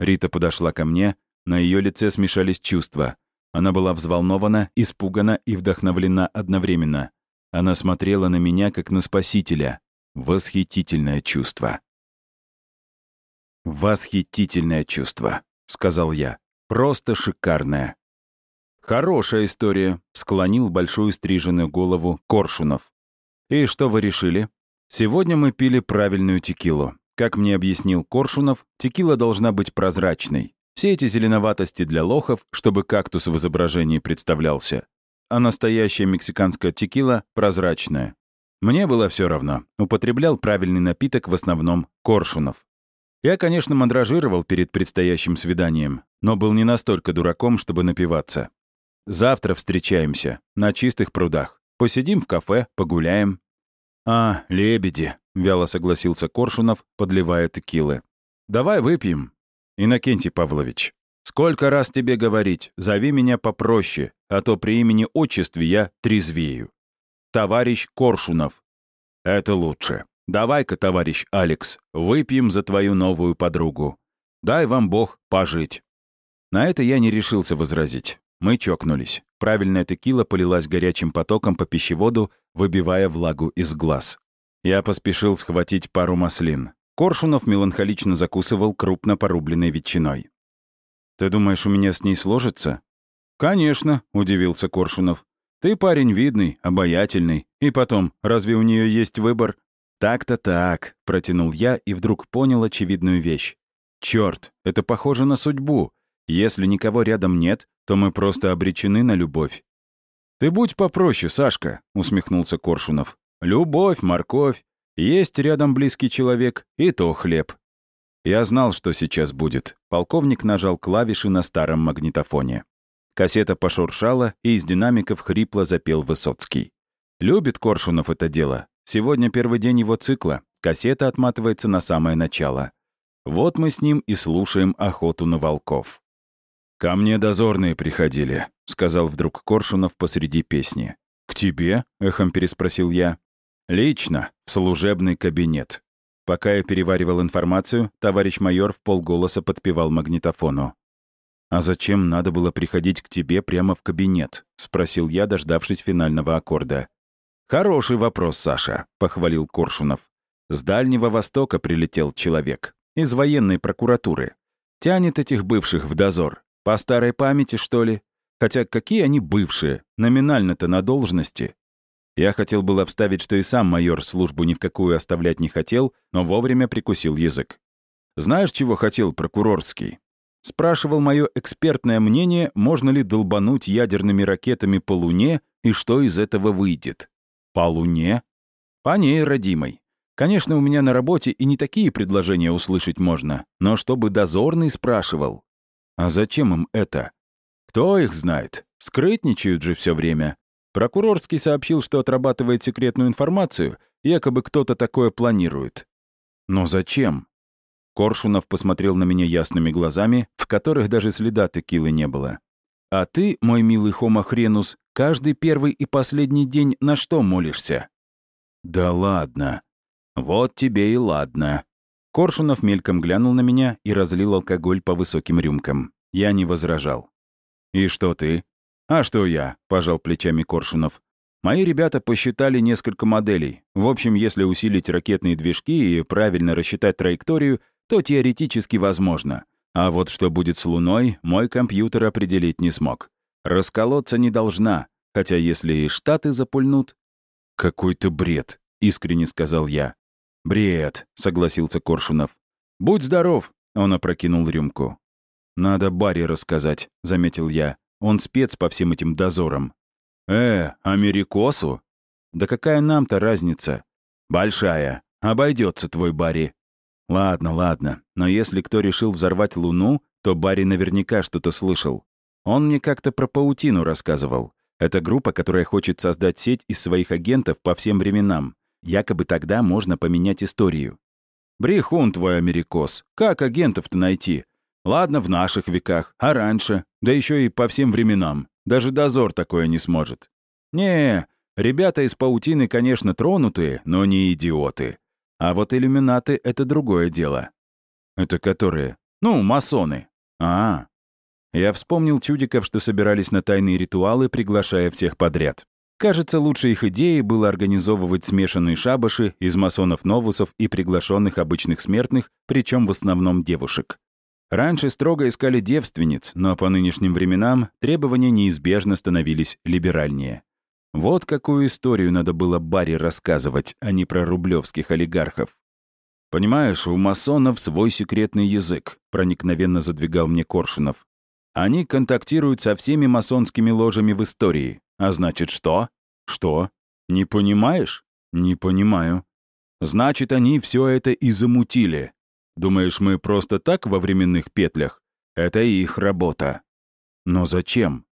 Рита подошла ко мне, на ее лице смешались чувства. Она была взволнована, испугана и вдохновлена одновременно. Она смотрела на меня, как на спасителя. Восхитительное чувство. «Восхитительное чувство», — сказал я. «Просто шикарное». «Хорошая история», — склонил большую стриженную голову Коршунов. «И что вы решили?» «Сегодня мы пили правильную текилу. Как мне объяснил Коршунов, текила должна быть прозрачной. Все эти зеленоватости для лохов, чтобы кактус в изображении представлялся. А настоящая мексиканская текила прозрачная. Мне было все равно. Употреблял правильный напиток в основном коршунов. Я, конечно, мандражировал перед предстоящим свиданием, но был не настолько дураком, чтобы напиваться. Завтра встречаемся, на чистых прудах. Посидим в кафе, погуляем». «А, лебеди», — вяло согласился Коршунов, подливая текилы. «Давай выпьем. Иннокентий Павлович, сколько раз тебе говорить, зови меня попроще, а то при имени-отчестве я трезвею. Товарищ Коршунов. Это лучше. Давай-ка, товарищ Алекс, выпьем за твою новую подругу. Дай вам Бог пожить». На это я не решился возразить. Мы чокнулись. Правильная текила полилась горячим потоком по пищеводу, выбивая влагу из глаз. Я поспешил схватить пару маслин. Коршунов меланхолично закусывал крупно порубленной ветчиной. «Ты думаешь, у меня с ней сложится?» «Конечно», — удивился Коршунов. «Ты парень видный, обаятельный. И потом, разве у нее есть выбор?» «Так-то так», — протянул я и вдруг понял очевидную вещь. «Чёрт, это похоже на судьбу. Если никого рядом нет, то мы просто обречены на любовь». «Ты будь попроще, Сашка», — усмехнулся Коршунов. «Любовь, морковь. Есть рядом близкий человек, и то хлеб». Я знал, что сейчас будет. Полковник нажал клавиши на старом магнитофоне. Кассета пошуршала, и из динамиков хрипло запел Высоцкий. Любит Коршунов это дело. Сегодня первый день его цикла. Кассета отматывается на самое начало. Вот мы с ним и слушаем охоту на волков. «Ко мне дозорные приходили», — сказал вдруг Коршунов посреди песни. «К тебе?» — эхом переспросил я. «Лично, в служебный кабинет». Пока я переваривал информацию, товарищ майор в полголоса подпевал магнитофону. «А зачем надо было приходить к тебе прямо в кабинет?» — спросил я, дождавшись финального аккорда. «Хороший вопрос, Саша», — похвалил Коршунов. «С Дальнего Востока прилетел человек. Из военной прокуратуры. Тянет этих бывших в дозор. По старой памяти, что ли? Хотя какие они бывшие? Номинально-то на должности. Я хотел было вставить, что и сам майор службу ни в какую оставлять не хотел, но вовремя прикусил язык. «Знаешь, чего хотел прокурорский?» Спрашивал мое экспертное мнение, можно ли долбануть ядерными ракетами по Луне и что из этого выйдет. По Луне? По ней, родимой. Конечно, у меня на работе и не такие предложения услышать можно, но чтобы дозорный спрашивал. А зачем им это? Кто их знает? Скрытничают же все время. Прокурорский сообщил, что отрабатывает секретную информацию, якобы кто-то такое планирует. Но зачем? Коршунов посмотрел на меня ясными глазами, в которых даже следа текилы не было. «А ты, мой милый Хома Хренус, каждый первый и последний день на что молишься?» «Да ладно. Вот тебе и ладно. Коршунов мельком глянул на меня и разлил алкоголь по высоким рюмкам. Я не возражал. «И что ты?» «А что я?» — пожал плечами Коршунов. «Мои ребята посчитали несколько моделей. В общем, если усилить ракетные движки и правильно рассчитать траекторию, то теоретически возможно. А вот что будет с Луной, мой компьютер определить не смог. Расколоться не должна, хотя если и Штаты запульнут...» «Какой-то бред», — искренне сказал я. «Бред», — согласился Коршунов. «Будь здоров», — он опрокинул рюмку. «Надо Барри рассказать», — заметил я. «Он спец по всем этим дозорам». «Э, Америкосу?» «Да какая нам-то разница?» «Большая. Обойдется твой Барри». «Ладно, ладно. Но если кто решил взорвать Луну, то Барри наверняка что-то слышал. Он мне как-то про паутину рассказывал. Это группа, которая хочет создать сеть из своих агентов по всем временам. Якобы тогда можно поменять историю. Брехун твой, америкос. Как агентов-то найти? Ладно, в наших веках, а раньше, да еще и по всем временам. Даже дозор такое не сможет. Не, ребята из паутины, конечно, тронутые, но не идиоты. А вот иллюминаты — это другое дело. Это которые? Ну, масоны. А, я вспомнил чудиков, что собирались на тайные ритуалы, приглашая всех подряд. Кажется, лучшей их идеей было организовывать смешанные шабаши из масонов-новусов и приглашенных обычных смертных, причем в основном девушек. Раньше строго искали девственниц, но по нынешним временам требования неизбежно становились либеральнее. Вот какую историю надо было Барри рассказывать, а не про рублевских олигархов. «Понимаешь, у масонов свой секретный язык», — проникновенно задвигал мне Коршунов. «Они контактируют со всеми масонскими ложами в истории, а значит, что? Что? Не понимаешь? Не понимаю. Значит, они все это и замутили. Думаешь, мы просто так во временных петлях? Это их работа». «Но зачем?»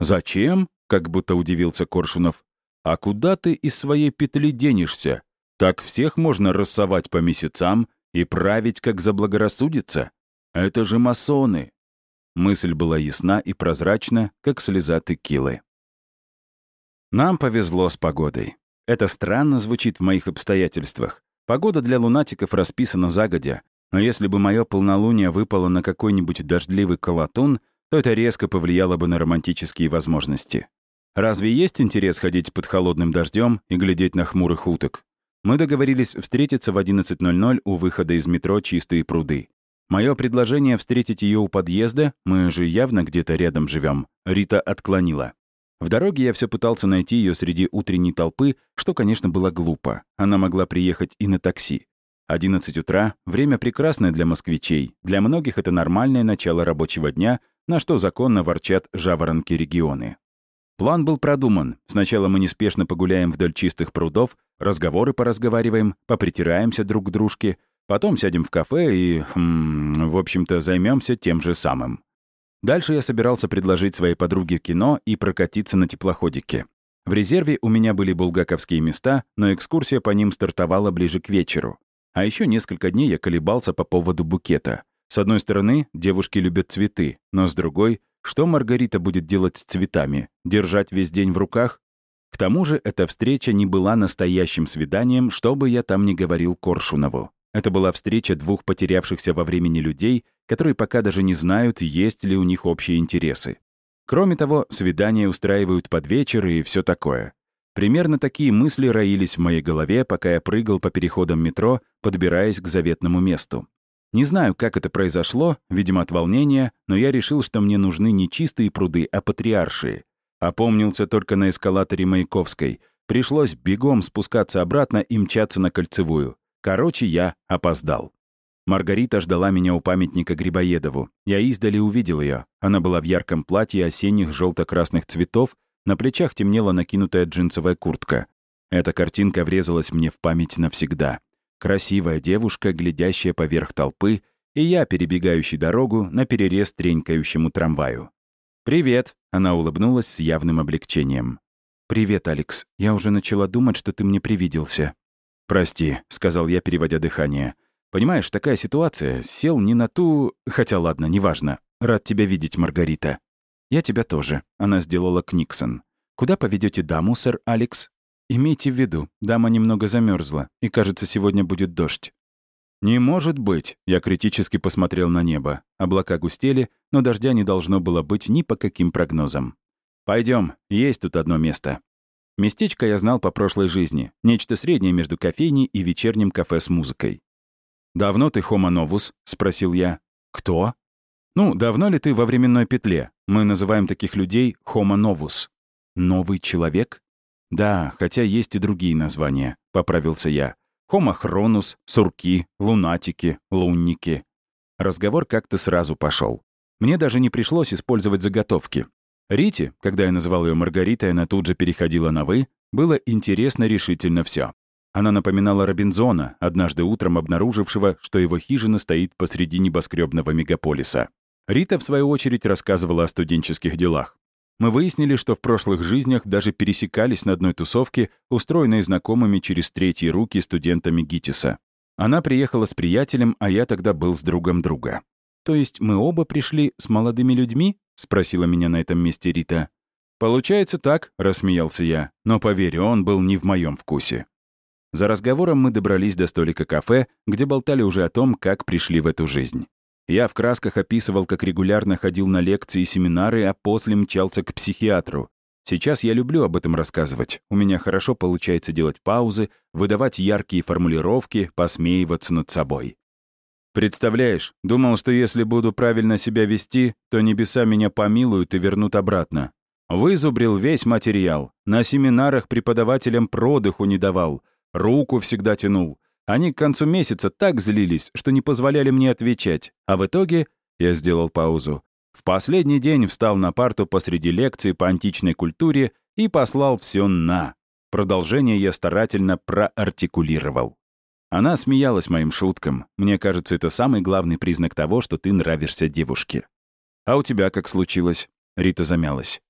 «Зачем?» — как будто удивился Коршунов. «А куда ты из своей петли денешься? Так всех можно рассовать по месяцам и править, как заблагорассудится. Это же масоны!» Мысль была ясна и прозрачна, как слеза текилы. Нам повезло с погодой. Это странно звучит в моих обстоятельствах. Погода для лунатиков расписана загодя, но если бы мое полнолуние выпало на какой-нибудь дождливый колотун, то это резко повлияло бы на романтические возможности. Разве есть интерес ходить под холодным дождем и глядеть на хмурых уток? Мы договорились встретиться в 11.00 у выхода из метро «Чистые пруды». Мое предложение встретить ее у подъезда, мы же явно где-то рядом живем, Рита отклонила. В дороге я все пытался найти ее среди утренней толпы, что, конечно, было глупо. Она могла приехать и на такси. 11 утра — время прекрасное для москвичей. Для многих это нормальное начало рабочего дня, на что законно ворчат жаворонки регионы. План был продуман. Сначала мы неспешно погуляем вдоль чистых прудов, разговоры поразговариваем, попритираемся друг к дружке, потом сядем в кафе и, хм, в общем-то, займемся тем же самым. Дальше я собирался предложить своей подруге кино и прокатиться на теплоходике. В резерве у меня были булгаковские места, но экскурсия по ним стартовала ближе к вечеру. А еще несколько дней я колебался по поводу букета. С одной стороны, девушки любят цветы, но с другой что Маргарита будет делать с цветами? Держать весь день в руках? К тому же эта встреча не была настоящим свиданием, что бы я там ни говорил Коршунову. Это была встреча двух потерявшихся во времени людей, которые пока даже не знают, есть ли у них общие интересы. Кроме того, свидания устраивают под вечер и все такое. Примерно такие мысли роились в моей голове, пока я прыгал по переходам метро, подбираясь к заветному месту. Не знаю, как это произошло, видимо, от волнения, но я решил, что мне нужны не чистые пруды, а патриаршие. Опомнился только на эскалаторе Маяковской. Пришлось бегом спускаться обратно и мчаться на кольцевую. Короче, я опоздал. Маргарита ждала меня у памятника Грибоедову. Я издали увидел ее. Она была в ярком платье осенних желто-красных цветов, на плечах темнела накинутая джинсовая куртка. Эта картинка врезалась мне в память навсегда. Красивая девушка, глядящая поверх толпы, и я, перебегающий дорогу на перерез тренькающему трамваю. «Привет!» — она улыбнулась с явным облегчением. «Привет, Алекс. Я уже начала думать, что ты мне привиделся». «Прости», — сказал я, переводя дыхание. «Понимаешь, такая ситуация. Сел не на ту... Хотя ладно, неважно. Рад тебя видеть, Маргарита». «Я тебя тоже», — она сделала Книксон. «Куда поведете даму, сэр Алекс?» «Имейте в виду, дама немного замерзла, и, кажется, сегодня будет дождь». «Не может быть!» — я критически посмотрел на небо. Облака густели, но дождя не должно было быть ни по каким прогнозам. Пойдем, есть тут одно место». Местечко я знал по прошлой жизни. Нечто среднее между кофейней и вечерним кафе с музыкой. «Давно ты novus?» — спросил я. «Кто?» «Ну, давно ли ты во временной петле? Мы называем таких людей novus». «Новый человек?» «Да, хотя есть и другие названия», — поправился я. «Хомохронус», «сурки», «лунатики», «лунники». Разговор как-то сразу пошел. Мне даже не пришлось использовать заготовки. Рите, когда я называл ее Маргаритой, она тут же переходила на «вы», было интересно решительно все. Она напоминала Робинзона, однажды утром обнаружившего, что его хижина стоит посреди небоскребного мегаполиса. Рита, в свою очередь, рассказывала о студенческих делах. Мы выяснили, что в прошлых жизнях даже пересекались на одной тусовке, устроенной знакомыми через третьи руки студентами ГИТИСа. Она приехала с приятелем, а я тогда был с другом друга. «То есть мы оба пришли с молодыми людьми?» — спросила меня на этом месте Рита. «Получается так», — рассмеялся я. «Но поверь, он был не в моем вкусе». За разговором мы добрались до столика кафе, где болтали уже о том, как пришли в эту жизнь. Я в красках описывал, как регулярно ходил на лекции и семинары, а после мчался к психиатру. Сейчас я люблю об этом рассказывать. У меня хорошо получается делать паузы, выдавать яркие формулировки, посмеиваться над собой. Представляешь, думал, что если буду правильно себя вести, то небеса меня помилуют и вернут обратно. Вызубрил весь материал. На семинарах преподавателям продыху не давал. Руку всегда тянул. Они к концу месяца так злились, что не позволяли мне отвечать. А в итоге я сделал паузу. В последний день встал на парту посреди лекции по античной культуре и послал все на. Продолжение я старательно проартикулировал. Она смеялась моим шуткам. Мне кажется, это самый главный признак того, что ты нравишься девушке. «А у тебя как случилось?» Рита замялась.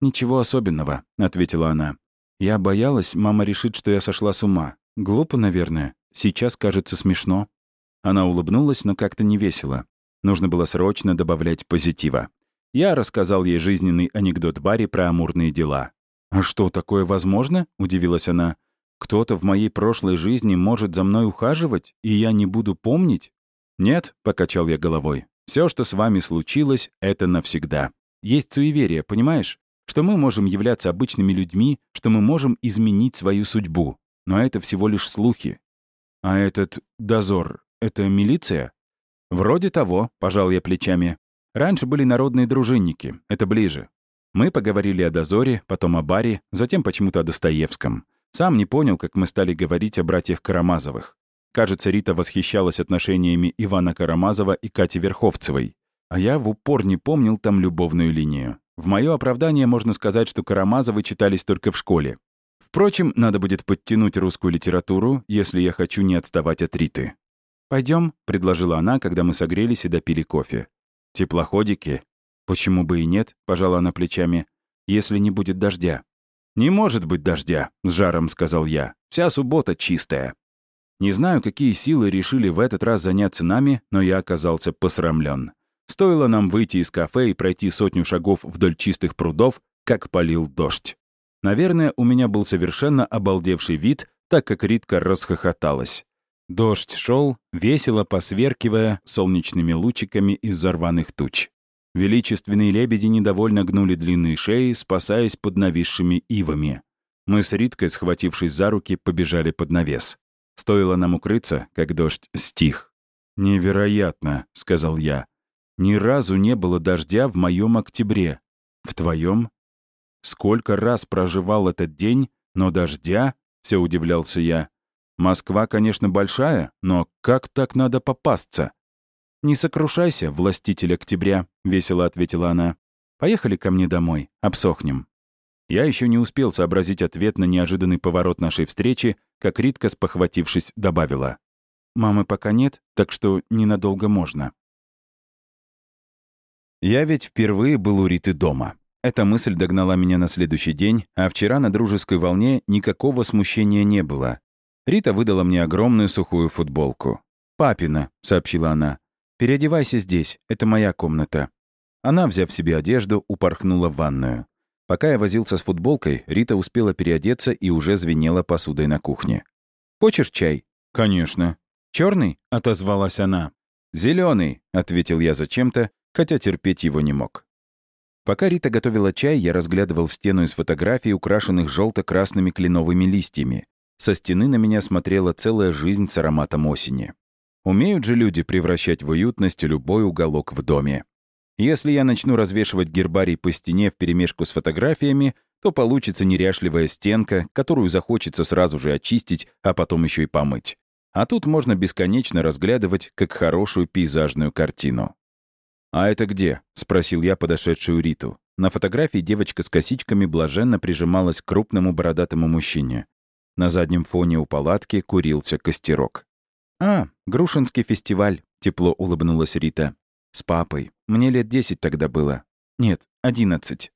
«Ничего особенного», — ответила она. «Я боялась, мама решит, что я сошла с ума. Глупо, наверное. Сейчас кажется смешно». Она улыбнулась, но как-то не весело. Нужно было срочно добавлять позитива. Я рассказал ей жизненный анекдот Барри про амурные дела. «А что, такое возможно?» — удивилась она. «Кто-то в моей прошлой жизни может за мной ухаживать, и я не буду помнить?» «Нет», — покачал я головой. Все, что с вами случилось, это навсегда. Есть суеверие, понимаешь? Что мы можем являться обычными людьми, что мы можем изменить свою судьбу. Но это всего лишь слухи. А этот дозор — это милиция? Вроде того, пожал я плечами. Раньше были народные дружинники, это ближе. Мы поговорили о дозоре, потом о баре, затем почему-то о Достоевском. Сам не понял, как мы стали говорить о братьях Карамазовых. Кажется, Рита восхищалась отношениями Ивана Карамазова и Кати Верховцевой. А я в упор не помнил там любовную линию. В мое оправдание можно сказать, что Карамазовы читались только в школе. Впрочем, надо будет подтянуть русскую литературу, если я хочу не отставать от Риты. Пойдем, предложила она, когда мы согрелись и допили кофе. «Теплоходики?» «Почему бы и нет?» — пожала она плечами. «Если не будет дождя». «Не может быть дождя», — с жаром сказал я. «Вся суббота чистая». Не знаю, какие силы решили в этот раз заняться нами, но я оказался посрамлен. Стоило нам выйти из кафе и пройти сотню шагов вдоль чистых прудов, как полил дождь. Наверное, у меня был совершенно обалдевший вид, так как Ритка расхохоталась. Дождь шел, весело посверкивая солнечными лучиками из зарваных туч. Величественные лебеди недовольно гнули длинные шеи, спасаясь под нависшими ивами. Мы с Риткой, схватившись за руки, побежали под навес. Стоило нам укрыться, как дождь стих. «Невероятно», — сказал я. «Ни разу не было дождя в моем октябре. В твоем? Сколько раз проживал этот день, но дождя?» — все удивлялся я. «Москва, конечно, большая, но как так надо попасться?» «Не сокрушайся, властитель октября», — весело ответила она. «Поехали ко мне домой, обсохнем». Я еще не успел сообразить ответ на неожиданный поворот нашей встречи, как Ритка, спохватившись, добавила. «Мамы пока нет, так что ненадолго можно». Я ведь впервые был у Риты дома. Эта мысль догнала меня на следующий день, а вчера на дружеской волне никакого смущения не было. Рита выдала мне огромную сухую футболку. «Папина», — сообщила она. «Переодевайся здесь, это моя комната». Она, взяв себе одежду, упорхнула в ванную. Пока я возился с футболкой, Рита успела переодеться и уже звенела посудой на кухне. «Хочешь чай?» «Конечно». Черный? отозвалась она. Зеленый, ответил я зачем-то, хотя терпеть его не мог. Пока Рита готовила чай, я разглядывал стену из фотографий, украшенных желто красными кленовыми листьями. Со стены на меня смотрела целая жизнь с ароматом осени. Умеют же люди превращать в уютность любой уголок в доме. Если я начну развешивать гербарий по стене вперемешку с фотографиями, то получится неряшливая стенка, которую захочется сразу же очистить, а потом еще и помыть. А тут можно бесконечно разглядывать как хорошую пейзажную картину. «А это где?» — спросил я подошедшую Риту. На фотографии девочка с косичками блаженно прижималась к крупному бородатому мужчине. На заднем фоне у палатки курился костерок. «А, Грушинский фестиваль», — тепло улыбнулась Рита. «С папой. Мне лет десять тогда было. Нет, одиннадцать».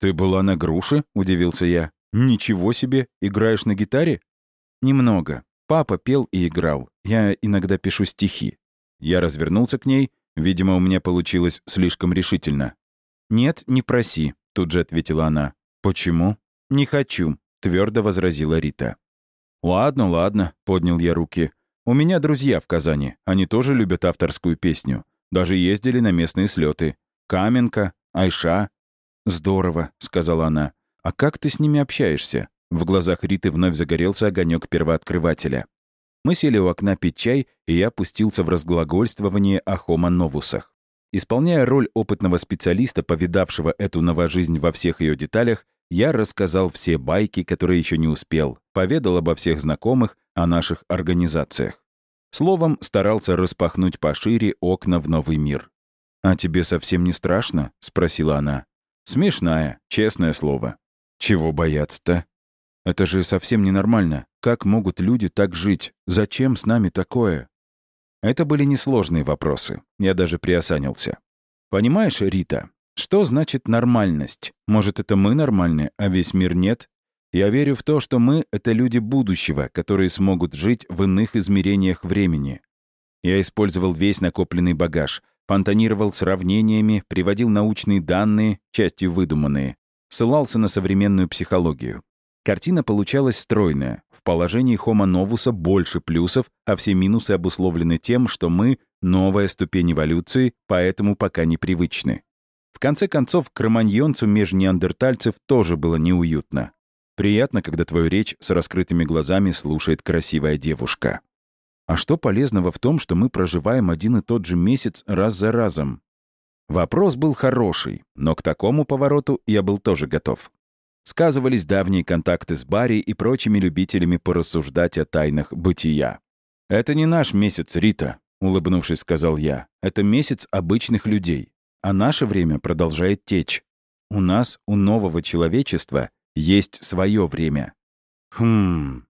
«Ты была на груше?» — удивился я. «Ничего себе! Играешь на гитаре?» «Немного. Папа пел и играл. Я иногда пишу стихи». Я развернулся к ней. Видимо, у меня получилось слишком решительно. «Нет, не проси», — тут же ответила она. «Почему?» «Не хочу», — твердо возразила Рита. «Ладно, ладно», — поднял я руки. «У меня друзья в Казани. Они тоже любят авторскую песню. Даже ездили на местные слеты. Каменка, Айша. «Здорово», — сказала она. «А как ты с ними общаешься?» В глазах Риты вновь загорелся огонек первооткрывателя. Мы сели у окна пить чай, и я опустился в разглагольствование о хомо-новусах. Исполняя роль опытного специалиста, повидавшего эту новожизнь во всех ее деталях, я рассказал все байки, которые еще не успел, поведал обо всех знакомых, о наших организациях. Словом, старался распахнуть пошире окна в новый мир. «А тебе совсем не страшно?» — спросила она. «Смешная, честное слово». «Чего бояться-то?» Это же совсем ненормально. Как могут люди так жить? Зачем с нами такое?» Это были несложные вопросы. Я даже приосанился. «Понимаешь, Рита, что значит нормальность? Может, это мы нормальные, а весь мир нет? Я верю в то, что мы — это люди будущего, которые смогут жить в иных измерениях времени. Я использовал весь накопленный багаж, фонтанировал сравнениями, приводил научные данные, частью выдуманные, ссылался на современную психологию. Картина получалась стройная. В положении Homo новуса больше плюсов, а все минусы обусловлены тем, что мы — новая ступень эволюции, поэтому пока непривычны. В конце концов, кроманьонцу меж неандертальцев тоже было неуютно. Приятно, когда твою речь с раскрытыми глазами слушает красивая девушка. А что полезного в том, что мы проживаем один и тот же месяц раз за разом? Вопрос был хороший, но к такому повороту я был тоже готов. Сказывались давние контакты с Барри и прочими любителями порассуждать о тайнах бытия. «Это не наш месяц, Рита», — улыбнувшись, сказал я. «Это месяц обычных людей. А наше время продолжает течь. У нас, у нового человечества, есть свое время. Хм.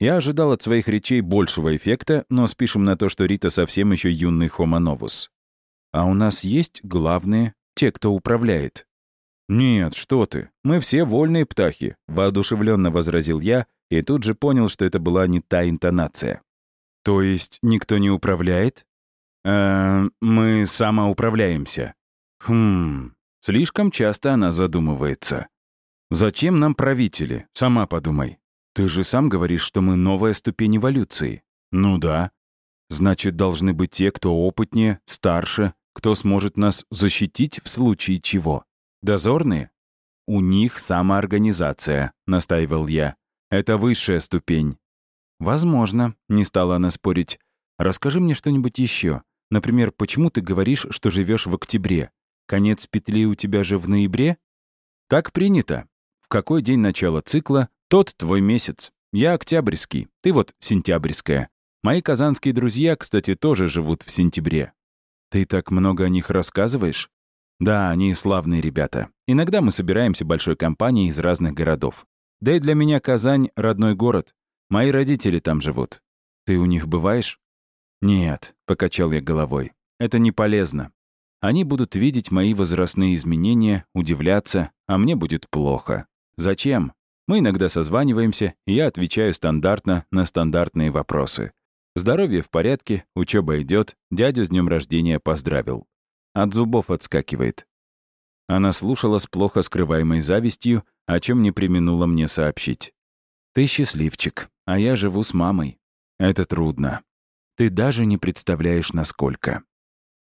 Я ожидал от своих речей большего эффекта, но спишем на то, что Рита совсем еще юный novus. А у нас есть главные, те, кто управляет. «Нет, что ты, мы все вольные птахи», — воодушевленно возразил я и тут же понял, что это была не та интонация. «То есть никто не управляет?» «Э, мы самоуправляемся», Хм, слишком часто она задумывается. Зачем нам правители? Сама подумай. Ты же сам говоришь, что мы новая ступень эволюции. Ну да. Значит, должны быть те, кто опытнее, старше, кто сможет нас защитить в случае чего. Дозорные? У них самоорганизация, настаивал я. Это высшая ступень. Возможно, не стала она спорить. Расскажи мне что-нибудь еще. Например, почему ты говоришь, что живешь в октябре? Конец петли у тебя же в ноябре? Так принято. В какой день начала цикла, тот твой месяц. Я октябрьский, ты вот сентябрьская. Мои казанские друзья, кстати, тоже живут в сентябре. Ты так много о них рассказываешь? Да, они славные ребята. Иногда мы собираемся большой компанией из разных городов. Да и для меня Казань — родной город. Мои родители там живут. Ты у них бываешь? Нет, — покачал я головой. Это не полезно. Они будут видеть мои возрастные изменения, удивляться, а мне будет плохо. Зачем? Мы иногда созваниваемся, и я отвечаю стандартно на стандартные вопросы. Здоровье в порядке, учеба идет, дядю с днем рождения поздравил. От зубов отскакивает. Она слушала с плохо скрываемой завистью, о чем не применула мне сообщить. «Ты счастливчик, а я живу с мамой. Это трудно. Ты даже не представляешь, насколько.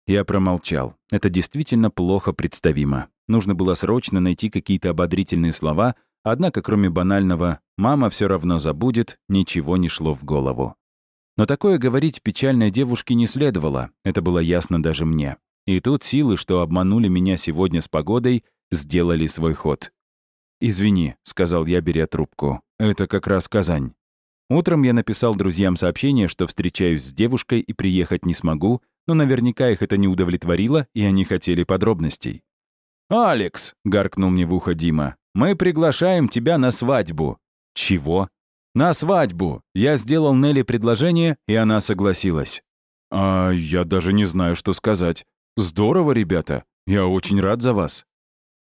Я промолчал. Это действительно плохо представимо. Нужно было срочно найти какие-то ободрительные слова, однако кроме банального «мама все равно забудет» ничего не шло в голову. Но такое говорить печальной девушке не следовало, это было ясно даже мне. И тут силы, что обманули меня сегодня с погодой, сделали свой ход. «Извини», — сказал я, беря трубку. «Это как раз Казань». Утром я написал друзьям сообщение, что встречаюсь с девушкой и приехать не смогу, но наверняка их это не удовлетворило, и они хотели подробностей. «Алекс!» — гаркнул мне в ухо Дима. «Мы приглашаем тебя на свадьбу». «Чего?» «На свадьбу! Я сделал Нелли предложение, и она согласилась». «А я даже не знаю, что сказать. Здорово, ребята. Я очень рад за вас».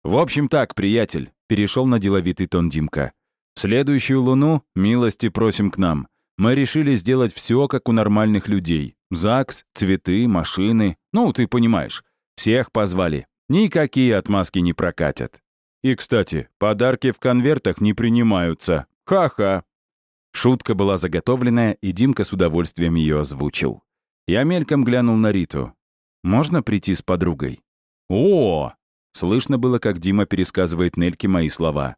«В общем так, приятель», — перешел на деловитый тон Димка. «В следующую луну милости просим к нам. Мы решили сделать все, как у нормальных людей. ЗАГС, цветы, машины. Ну, ты понимаешь. Всех позвали. Никакие отмазки не прокатят. И, кстати, подарки в конвертах не принимаются. Ха-ха. Шутка была заготовленная, и Димка с удовольствием ее озвучил. Я мельком глянул на Риту. «Можно прийти с подругой?» «О!» Слышно было, как Дима пересказывает Нельке мои слова.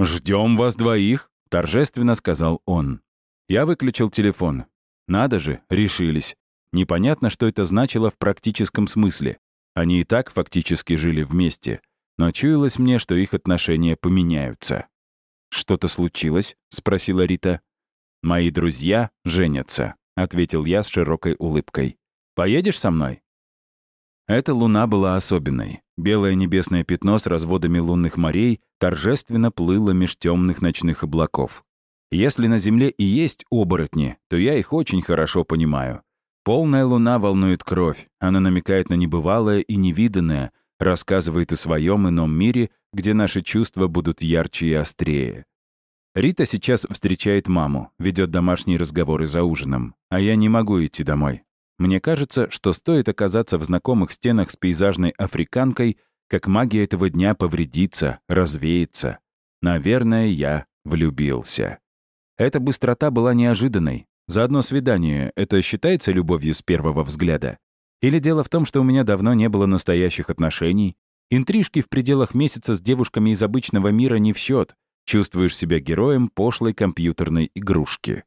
«Ждем вас двоих», — торжественно сказал он. Я выключил телефон. Надо же, решились. Непонятно, что это значило в практическом смысле. Они и так фактически жили вместе, но чуялось мне, что их отношения поменяются. «Что-то случилось?» — спросила Рита. «Мои друзья женятся», — ответил я с широкой улыбкой. «Поедешь со мной?» Эта луна была особенной. Белое небесное пятно с разводами лунных морей торжественно плыло меж темных ночных облаков. Если на Земле и есть оборотни, то я их очень хорошо понимаю. Полная луна волнует кровь, она намекает на небывалое и невиданное, рассказывает о своем ином мире, где наши чувства будут ярче и острее. Рита сейчас встречает маму, ведет домашние разговоры за ужином, а я не могу идти домой. Мне кажется, что стоит оказаться в знакомых стенах с пейзажной африканкой, как магия этого дня повредится, развеется. Наверное, я влюбился. Эта быстрота была неожиданной. За одно свидание это считается любовью с первого взгляда? Или дело в том, что у меня давно не было настоящих отношений? Интрижки в пределах месяца с девушками из обычного мира не в счет. Чувствуешь себя героем пошлой компьютерной игрушки.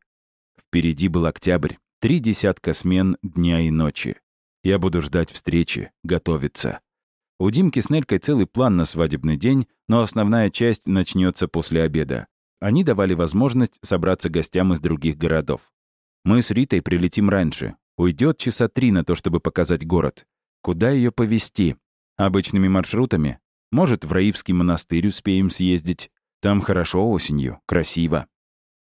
Впереди был октябрь, три десятка смен дня и ночи. Я буду ждать встречи, готовиться. У Димки с Нелькой целый план на свадебный день, но основная часть начнется после обеда. Они давали возможность собраться гостям из других городов. Мы с Ритой прилетим раньше. Уйдет часа три на то, чтобы показать город. Куда ее повезти? Обычными маршрутами? Может, в Раивский монастырь успеем съездить? Там хорошо осенью, красиво.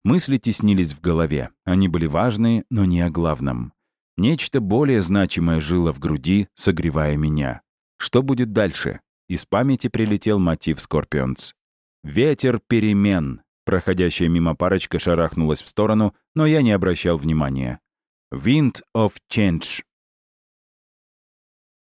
Мысли теснились в голове. Они были важные, но не о главном. Нечто более значимое жило в груди, согревая меня. Что будет дальше? Из памяти прилетел мотив Скорпионс. «Ветер перемен», Проходящая мимо парочка шарахнулась в сторону, но я не обращал внимания. «Wind of Change»